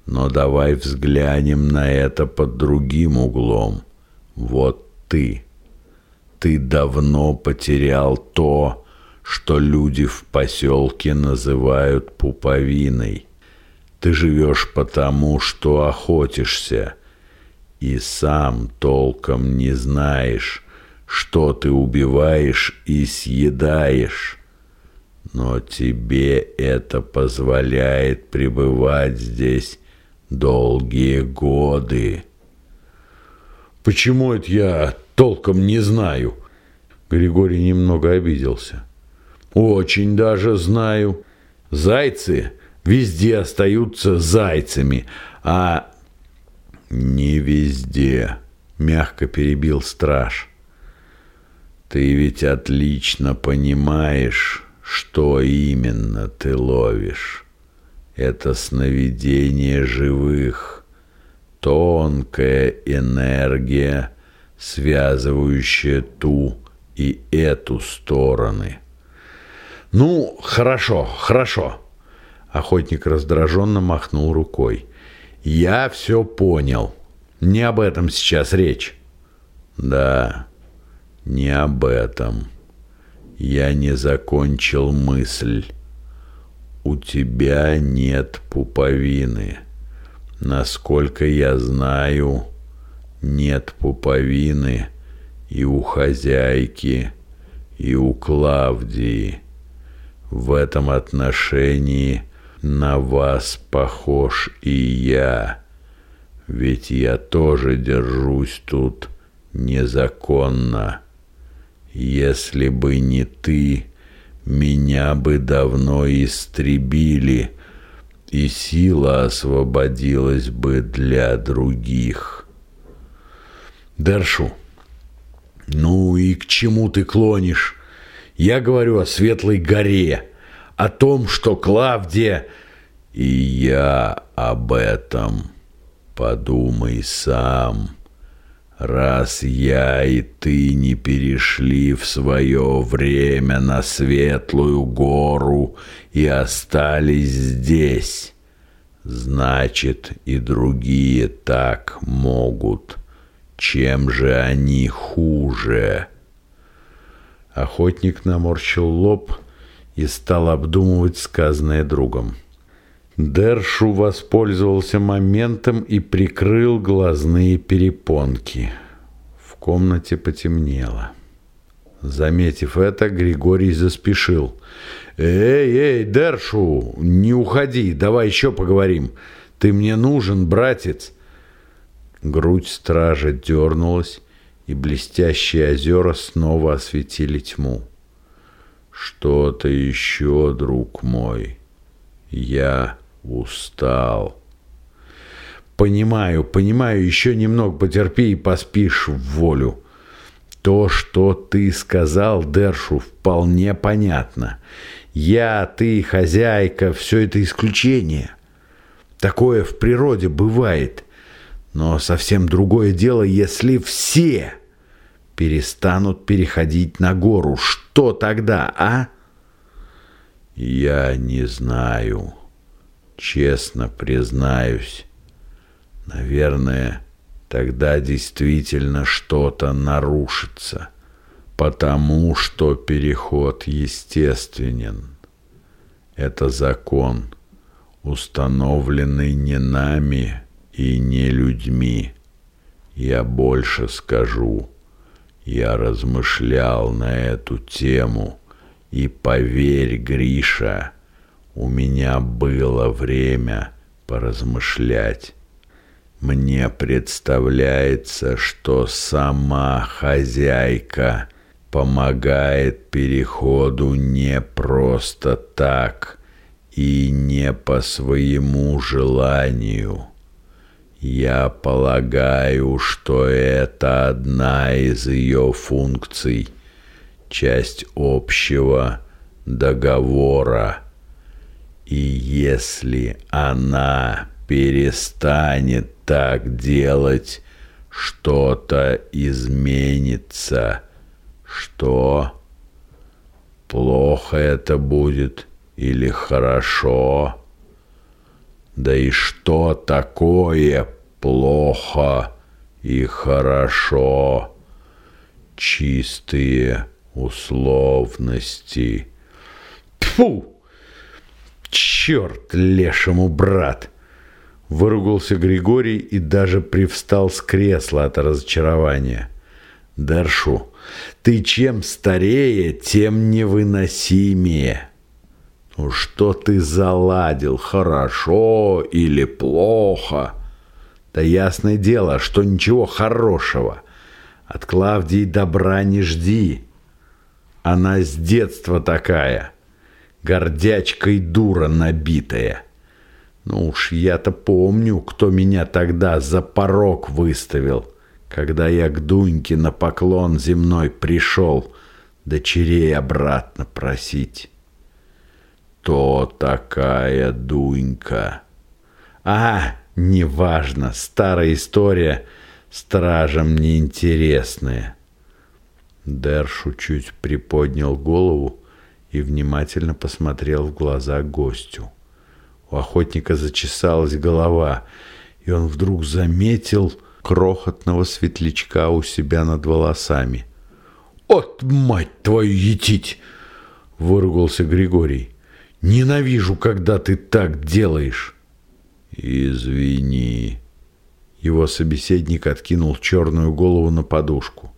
Но давай взглянем на это под другим углом. Вот ты. Ты давно потерял то, что люди в поселке называют пуповиной. Ты живешь потому, что охотишься, и сам толком не знаешь, что ты убиваешь и съедаешь. Но тебе это позволяет пребывать здесь долгие годы. Почему это я толком не знаю? Григорий немного обиделся. Очень даже знаю. Зайцы везде остаются зайцами, а «Не везде», — мягко перебил страж. Ты ведь отлично понимаешь, что именно ты ловишь. Это сновидение живых, тонкая энергия, связывающая ту и эту стороны. Ну, хорошо, хорошо. Охотник раздраженно махнул рукой. Я все понял. Не об этом сейчас речь. Да, не об этом. Я не закончил мысль. У тебя нет пуповины. Насколько я знаю, нет пуповины и у хозяйки, и у Клавдии. В этом отношении на вас похож и я, ведь я тоже держусь тут незаконно. Если бы не ты, меня бы давно истребили, и сила освободилась бы для других. Даршу, ну и к чему ты клонишь? Я говорю о Светлой горе, о том, что Клавдия... И я об этом. Подумай сам. Раз я и ты не перешли в свое время на Светлую гору и остались здесь, значит и другие так могут. Чем же они хуже? Охотник наморщил лоб и стал обдумывать сказанное другом. Дершу воспользовался моментом и прикрыл глазные перепонки. В комнате потемнело. Заметив это, Григорий заспешил. «Эй, эй, Дершу, не уходи, давай еще поговорим. Ты мне нужен, братец!» Грудь стража дернулась, и блестящие озера снова осветили тьму. «Что-то еще, друг мой. Я устал». «Понимаю, понимаю, еще немного потерпи и поспишь в волю. То, что ты сказал Дершу, вполне понятно. Я, ты, хозяйка, все это исключение. Такое в природе бывает». Но совсем другое дело, если все перестанут переходить на гору. Что тогда, а? Я не знаю. Честно признаюсь. Наверное, тогда действительно что-то нарушится. Потому что переход естественен. Это закон, установленный не нами, и не людьми. Я больше скажу. Я размышлял на эту тему, и поверь, Гриша, у меня было время поразмышлять. Мне представляется, что сама хозяйка помогает переходу не просто так и не по своему желанию. Я полагаю, что это одна из ее функций, часть общего договора. И если она перестанет так делать, что-то изменится. Что? Плохо это будет или хорошо? Да и что такое плохо и хорошо? Чистые условности. Тьфу! Черт лешему, брат! Выругался Григорий и даже привстал с кресла от разочарования. Даршу, ты чем старее, тем невыносимее. Ну что ты заладил, хорошо или плохо? Да ясное дело, что ничего хорошего. От Клавдии добра не жди. Она с детства такая, гордячкой дура набитая. Ну уж я-то помню, кто меня тогда за порог выставил, когда я к Дуньке на поклон земной пришел — дочерей обратно просить. То такая Дунька. А, неважно, старая история, стражам неинтересная. Дершу чуть приподнял голову и внимательно посмотрел в глаза гостю. У охотника зачесалась голова, и он вдруг заметил крохотного светлячка у себя над волосами. «От, мать твою, етить!» — выругался Григорий. «Ненавижу, когда ты так делаешь!» «Извини!» Его собеседник откинул черную голову на подушку.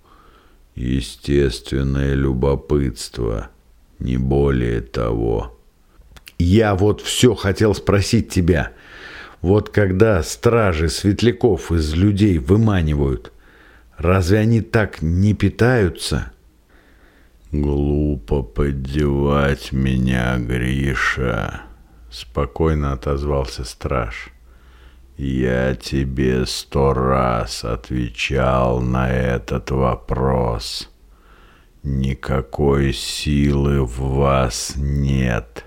«Естественное любопытство, не более того». «Я вот все хотел спросить тебя. Вот когда стражи светляков из людей выманивают, разве они так не питаются?» «Глупо поддевать меня, Гриша», — спокойно отозвался страж. «Я тебе сто раз отвечал на этот вопрос. Никакой силы в вас нет».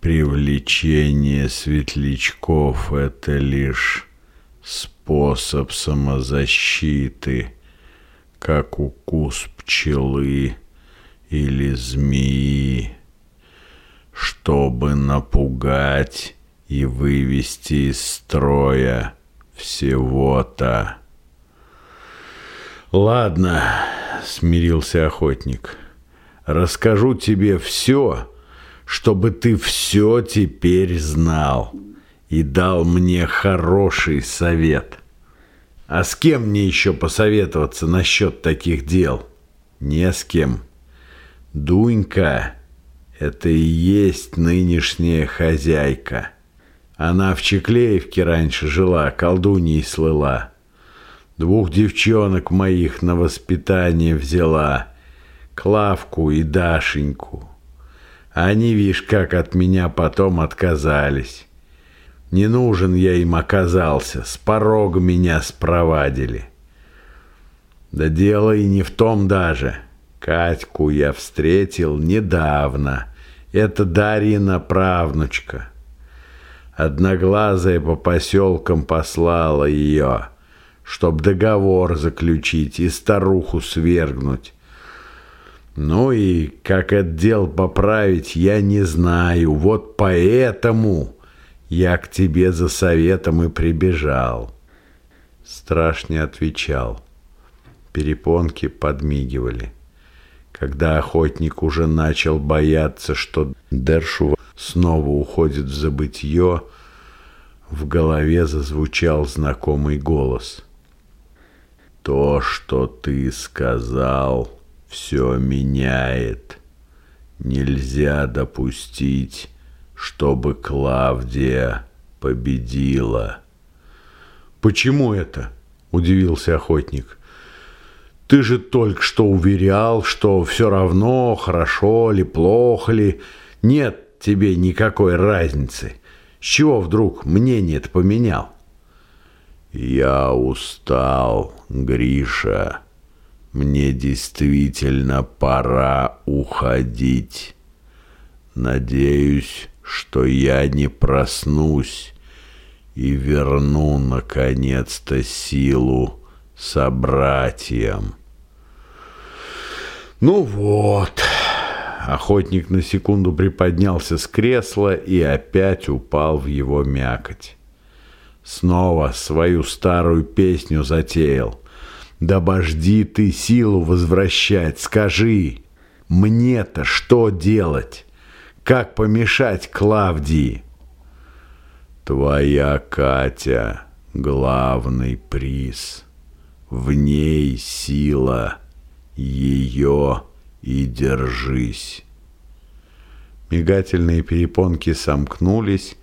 Привлечение светлячков — это лишь способ самозащиты, как укус пчелы или змеи, чтобы напугать и вывести из строя всего-то. «Ладно», — смирился охотник, — «расскажу тебе все, чтобы ты все теперь знал и дал мне хороший совет. А с кем мне еще посоветоваться насчет таких дел? Не с кем. Дунька — это и есть нынешняя хозяйка. Она в Чеклеевке раньше жила, колдуньей слыла. Двух девчонок моих на воспитание взяла, Клавку и Дашеньку. Они, видишь, как от меня потом отказались. Не нужен я им оказался, с порога меня спровадили. Да дело и не в том даже. Катьку я встретил недавно. Это Дарьина правнучка. Одноглазая по поселкам послала ее, чтоб договор заключить и старуху свергнуть. Ну и как отдел поправить, я не знаю. Вот поэтому я к тебе за советом и прибежал. Страш не отвечал. Перепонки подмигивали. Когда охотник уже начал бояться, что Дершува снова уходит в забытье, в голове зазвучал знакомый голос. «То, что ты сказал...» все меняет. Нельзя допустить, чтобы Клавдия победила. «Почему это?» – удивился охотник. «Ты же только что уверял, что все равно, хорошо ли, плохо ли. Нет тебе никакой разницы. С чего вдруг мнение-то поменял?» «Я устал, Гриша», мне действительно пора уходить. Надеюсь, что я не проснусь и верну, наконец-то, силу собратьям. Ну вот. Охотник на секунду приподнялся с кресла и опять упал в его мякоть. Снова свою старую песню затеял — да обожди ты силу возвращать, скажи, мне-то что делать? Как помешать Клавдии? Твоя Катя — главный приз. В ней сила, ее и держись. Мигательные перепонки сомкнулись,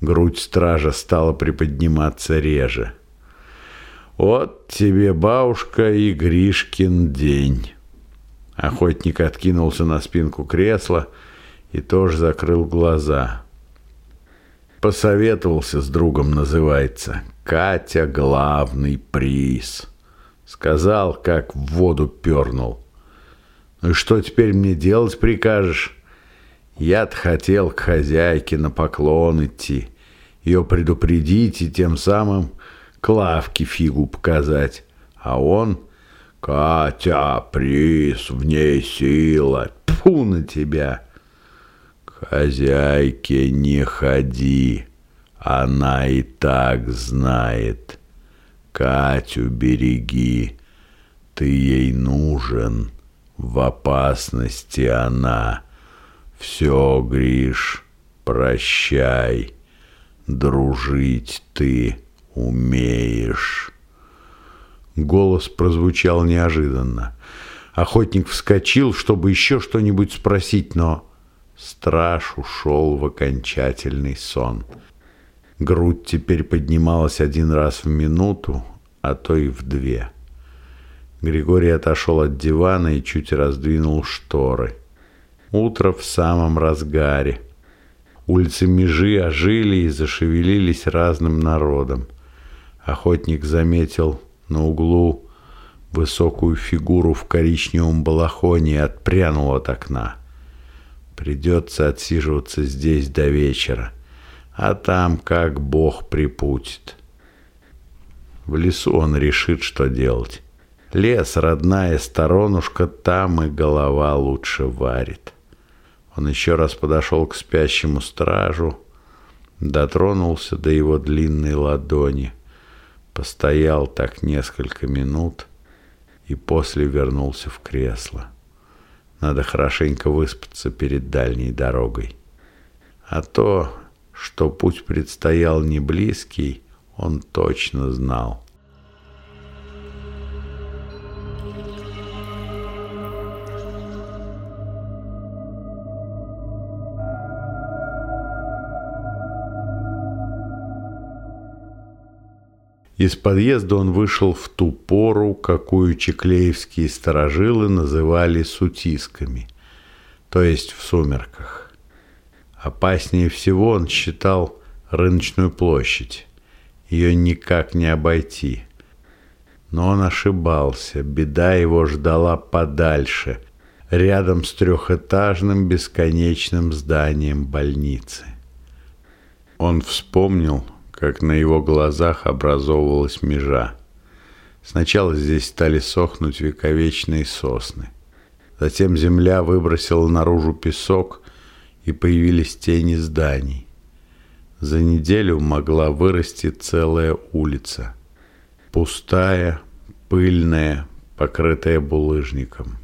грудь стража стала приподниматься реже. Вот тебе, бабушка, и Гришкин день. Охотник откинулся на спинку кресла и тоже закрыл глаза. Посоветовался с другом, называется. Катя главный приз. Сказал, как в воду пернул. Ну и что теперь мне делать прикажешь? Я-то хотел к хозяйке на поклон идти, ее предупредить и тем самым Клавке фигу показать. А он... «Катя, приз, в ней сила, тьфу на тебя!» «К хозяйке не ходи, она и так знает. Катю береги, ты ей нужен, в опасности она. Все, Гриш, прощай, дружить ты» умеешь». Голос прозвучал неожиданно. Охотник вскочил, чтобы еще что-нибудь спросить, но страж ушел в окончательный сон. Грудь теперь поднималась один раз в минуту, а то и в две. Григорий отошел от дивана и чуть раздвинул шторы. Утро в самом разгаре. Улицы Межи ожили и зашевелились разным народом. Охотник заметил на углу высокую фигуру в коричневом балахоне и отпрянул от окна. Придется отсиживаться здесь до вечера, а там как бог припутит. В лесу он решит, что делать. Лес, родная сторонушка, там и голова лучше варит. Он еще раз подошел к спящему стражу, дотронулся до его длинной ладони — Постоял так несколько минут и после вернулся в кресло. Надо хорошенько выспаться перед дальней дорогой. А то, что путь предстоял не близкий, он точно знал. Из подъезда он вышел в ту пору, какую чеклеевские сторожилы называли сутисками, то есть в сумерках. Опаснее всего он считал рыночную площадь. Ее никак не обойти. Но он ошибался, беда его ждала подальше, рядом с трехэтажным бесконечным зданием больницы. Он вспомнил, как на его глазах образовывалась межа. Сначала здесь стали сохнуть вековечные сосны. Затем земля выбросила наружу песок, и появились тени зданий. За неделю могла вырасти целая улица. Пустая, пыльная, покрытая булыжником.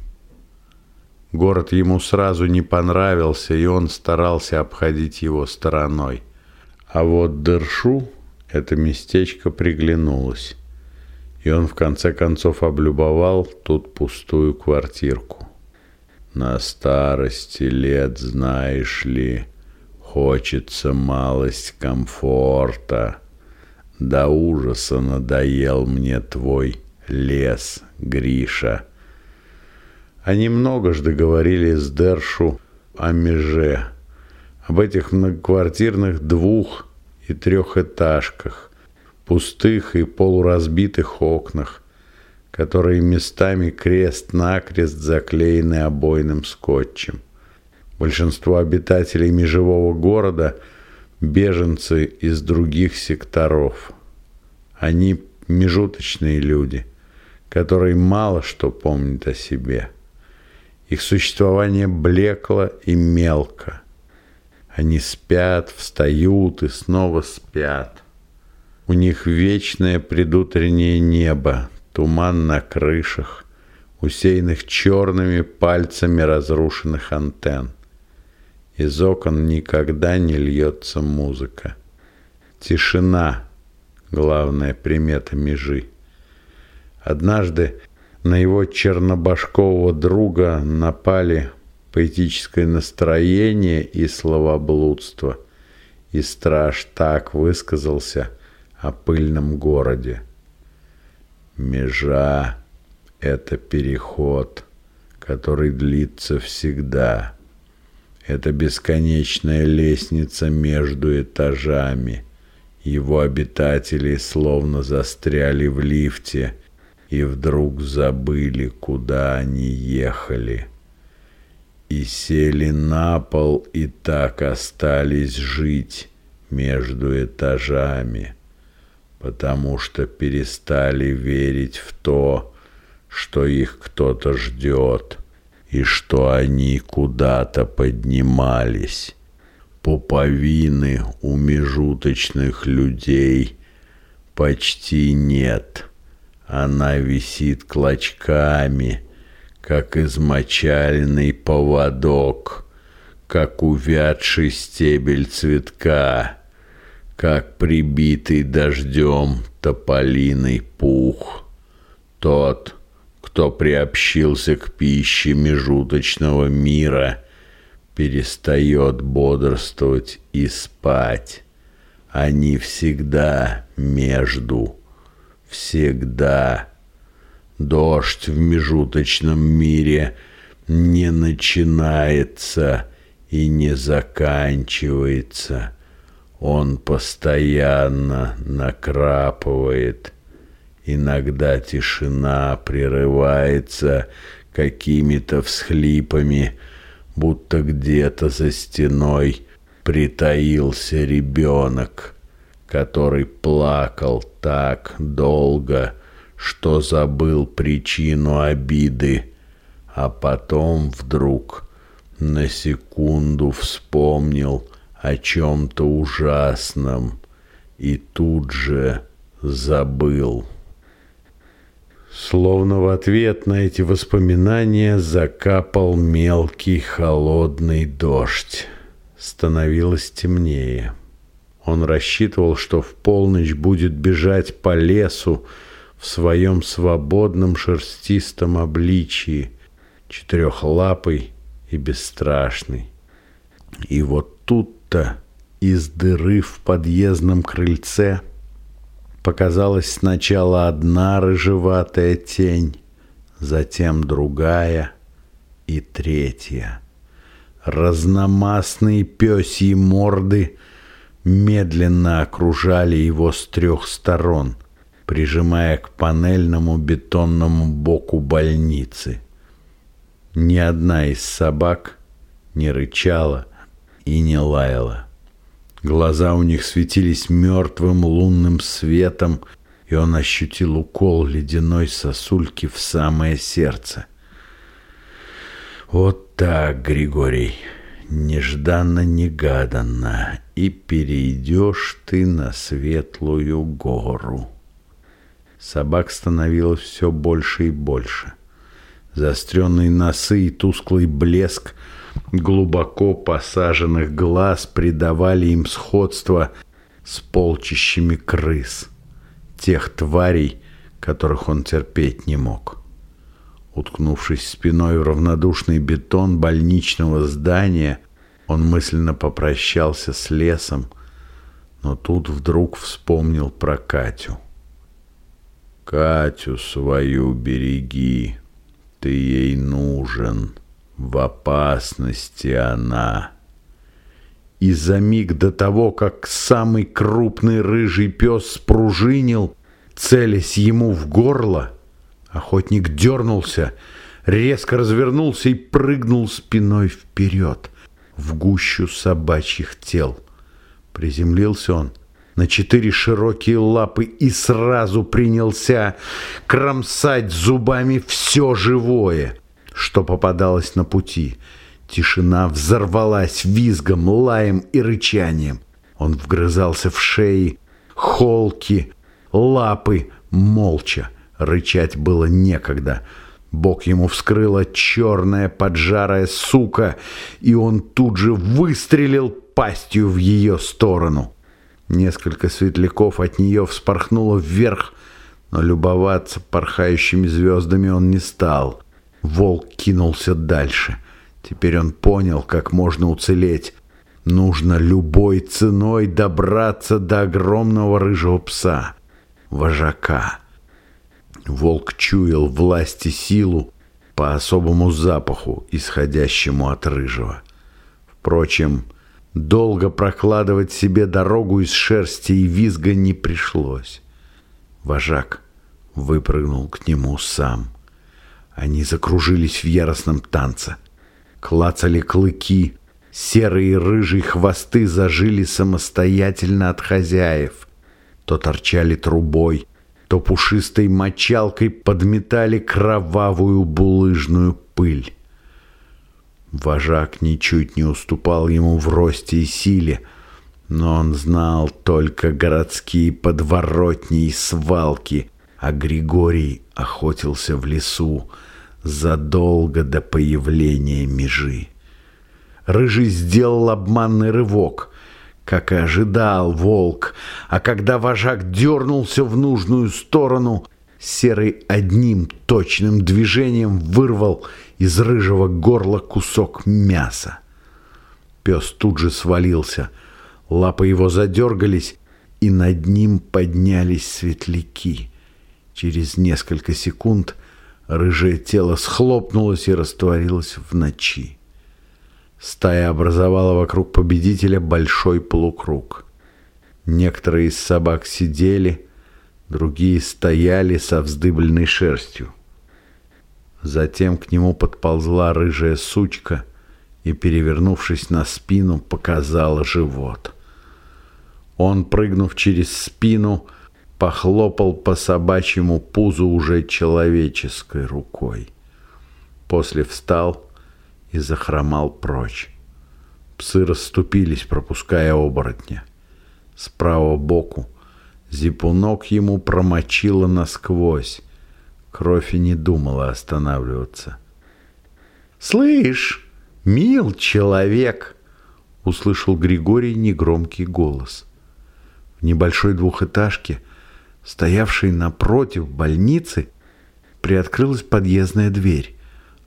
Город ему сразу не понравился, и он старался обходить его стороной – а вот Дершу это местечко приглянулось, и он в конце концов облюбовал тут пустую квартирку. На старости лет, знаешь ли, хочется малость комфорта. До ужаса надоел мне твой лес, Гриша. Они многожды говорили с Дершу о меже, об этих многоквартирных двух- и трехэтажках, пустых и полуразбитых окнах, которые местами крест-накрест заклеены обойным скотчем. Большинство обитателей межевого города – беженцы из других секторов. Они межуточные люди, которые мало что помнят о себе. Их существование блекло и мелко. Они спят, встают и снова спят. У них вечное предутреннее небо, туман на крышах, усеянных черными пальцами разрушенных антенн. Из окон никогда не льется музыка. Тишина — главная примета межи. Однажды на его чернобашкового друга напали поэтическое настроение и словоблудство. И страж так высказался о пыльном городе. Межа — это переход, который длится всегда. Это бесконечная лестница между этажами. Его обитатели словно застряли в лифте и вдруг забыли, куда они ехали — и сели на пол и так остались жить между этажами, потому что перестали верить в то, что их кто-то ждет и что они куда-то поднимались. Пуповины у межуточных людей почти нет. Она висит клочками, как измочаленный поводок, как увядший стебель цветка, как прибитый дождем тополиный пух. Тот, кто приобщился к пище межуточного мира, перестает бодрствовать и спать. Они всегда между, всегда. Дождь в межуточном мире не начинается и не заканчивается. Он постоянно накрапывает. Иногда тишина прерывается какими-то всхлипами, будто где-то за стеной притаился ребенок, который плакал так долго, что забыл причину обиды, а потом вдруг на секунду вспомнил о чем-то ужасном и тут же забыл. Словно в ответ на эти воспоминания закапал мелкий холодный дождь. Становилось темнее. Он рассчитывал, что в полночь будет бежать по лесу в своем свободном шерстистом обличии, четырехлапый и бесстрашный. И вот тут-то из дыры в подъездном крыльце – Показалась сначала одна рыжеватая тень, затем другая и третья. Разномастные пёсьи морды медленно окружали его с трех сторон, прижимая к панельному бетонному боку больницы. Ни одна из собак не рычала и не лаяла. Глаза у них светились мертвым лунным светом, и он ощутил укол ледяной сосульки в самое сердце. Вот так, Григорий, нежданно-негаданно, и перейдешь ты на светлую гору. Собак становилось все больше и больше. Заостренные носы и тусклый блеск – глубоко посаженных глаз придавали им сходство с полчищами крыс, тех тварей, которых он терпеть не мог. Уткнувшись спиной в равнодушный бетон больничного здания, он мысленно попрощался с лесом, но тут вдруг вспомнил про Катю. «Катю свою береги, ты ей нужен», в опасности она. И за миг до того, как самый крупный рыжий пес спружинил, целясь ему в горло, охотник дернулся, резко развернулся и прыгнул спиной вперед в гущу собачьих тел. Приземлился он на четыре широкие лапы и сразу принялся кромсать зубами все живое — что попадалось на пути. Тишина взорвалась визгом, лаем и рычанием. Он вгрызался в шеи, холки, лапы, молча. Рычать было некогда. Бог ему вскрыла черная поджарая сука, и он тут же выстрелил пастью в ее сторону. Несколько светляков от нее вспорхнуло вверх, но любоваться порхающими звездами он не стал. Волк кинулся дальше. Теперь он понял, как можно уцелеть. Нужно любой ценой добраться до огромного рыжего пса, вожака. Волк чуял власть и силу по особому запаху, исходящему от рыжего. Впрочем, долго прокладывать себе дорогу из шерсти и визга не пришлось. Вожак выпрыгнул к нему сам. Они закружились в яростном танце. Клацали клыки, серые и рыжие хвосты зажили самостоятельно от хозяев. То торчали трубой, то пушистой мочалкой подметали кровавую булыжную пыль. Вожак ничуть не уступал ему в росте и силе, но он знал только городские подворотни и свалки, а Григорий охотился в лесу задолго до появления межи. Рыжий сделал обманный рывок, как и ожидал волк, а когда вожак дернулся в нужную сторону, Серый одним точным движением вырвал из рыжего горла кусок мяса. Пес тут же свалился, лапы его задергались, и над ним поднялись светляки. Через несколько секунд рыжее тело схлопнулось и растворилось в ночи. Стая образовала вокруг победителя большой полукруг. Некоторые из собак сидели, другие стояли со вздыбленной шерстью. Затем к нему подползла рыжая сучка и, перевернувшись на спину, показала живот. Он, прыгнув через спину, похлопал по собачьему пузу уже человеческой рукой. После встал и захромал прочь. Псы расступились, пропуская оборотня. Справа боку Зипунок ему промочила насквозь. Кровь не думала останавливаться. «Слышь, мил человек!» — услышал Григорий негромкий голос. В небольшой двухэтажке, стоявшей напротив больницы, приоткрылась подъездная дверь.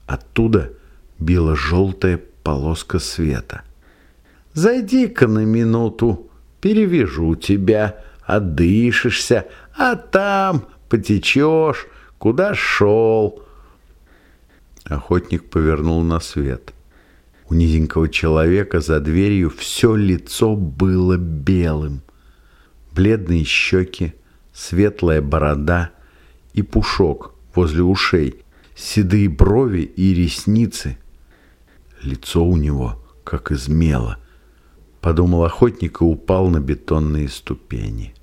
Оттуда била желтая полоска света. «Зайди-ка на минуту, перевяжу тебя», отдышишься, а там потечешь, куда шел. Охотник повернул на свет. У низенького человека за дверью все лицо было белым. Бледные щеки, светлая борода и пушок возле ушей, седые брови и ресницы. Лицо у него, как из мела. Подумал охотник и упал на бетонные ступени.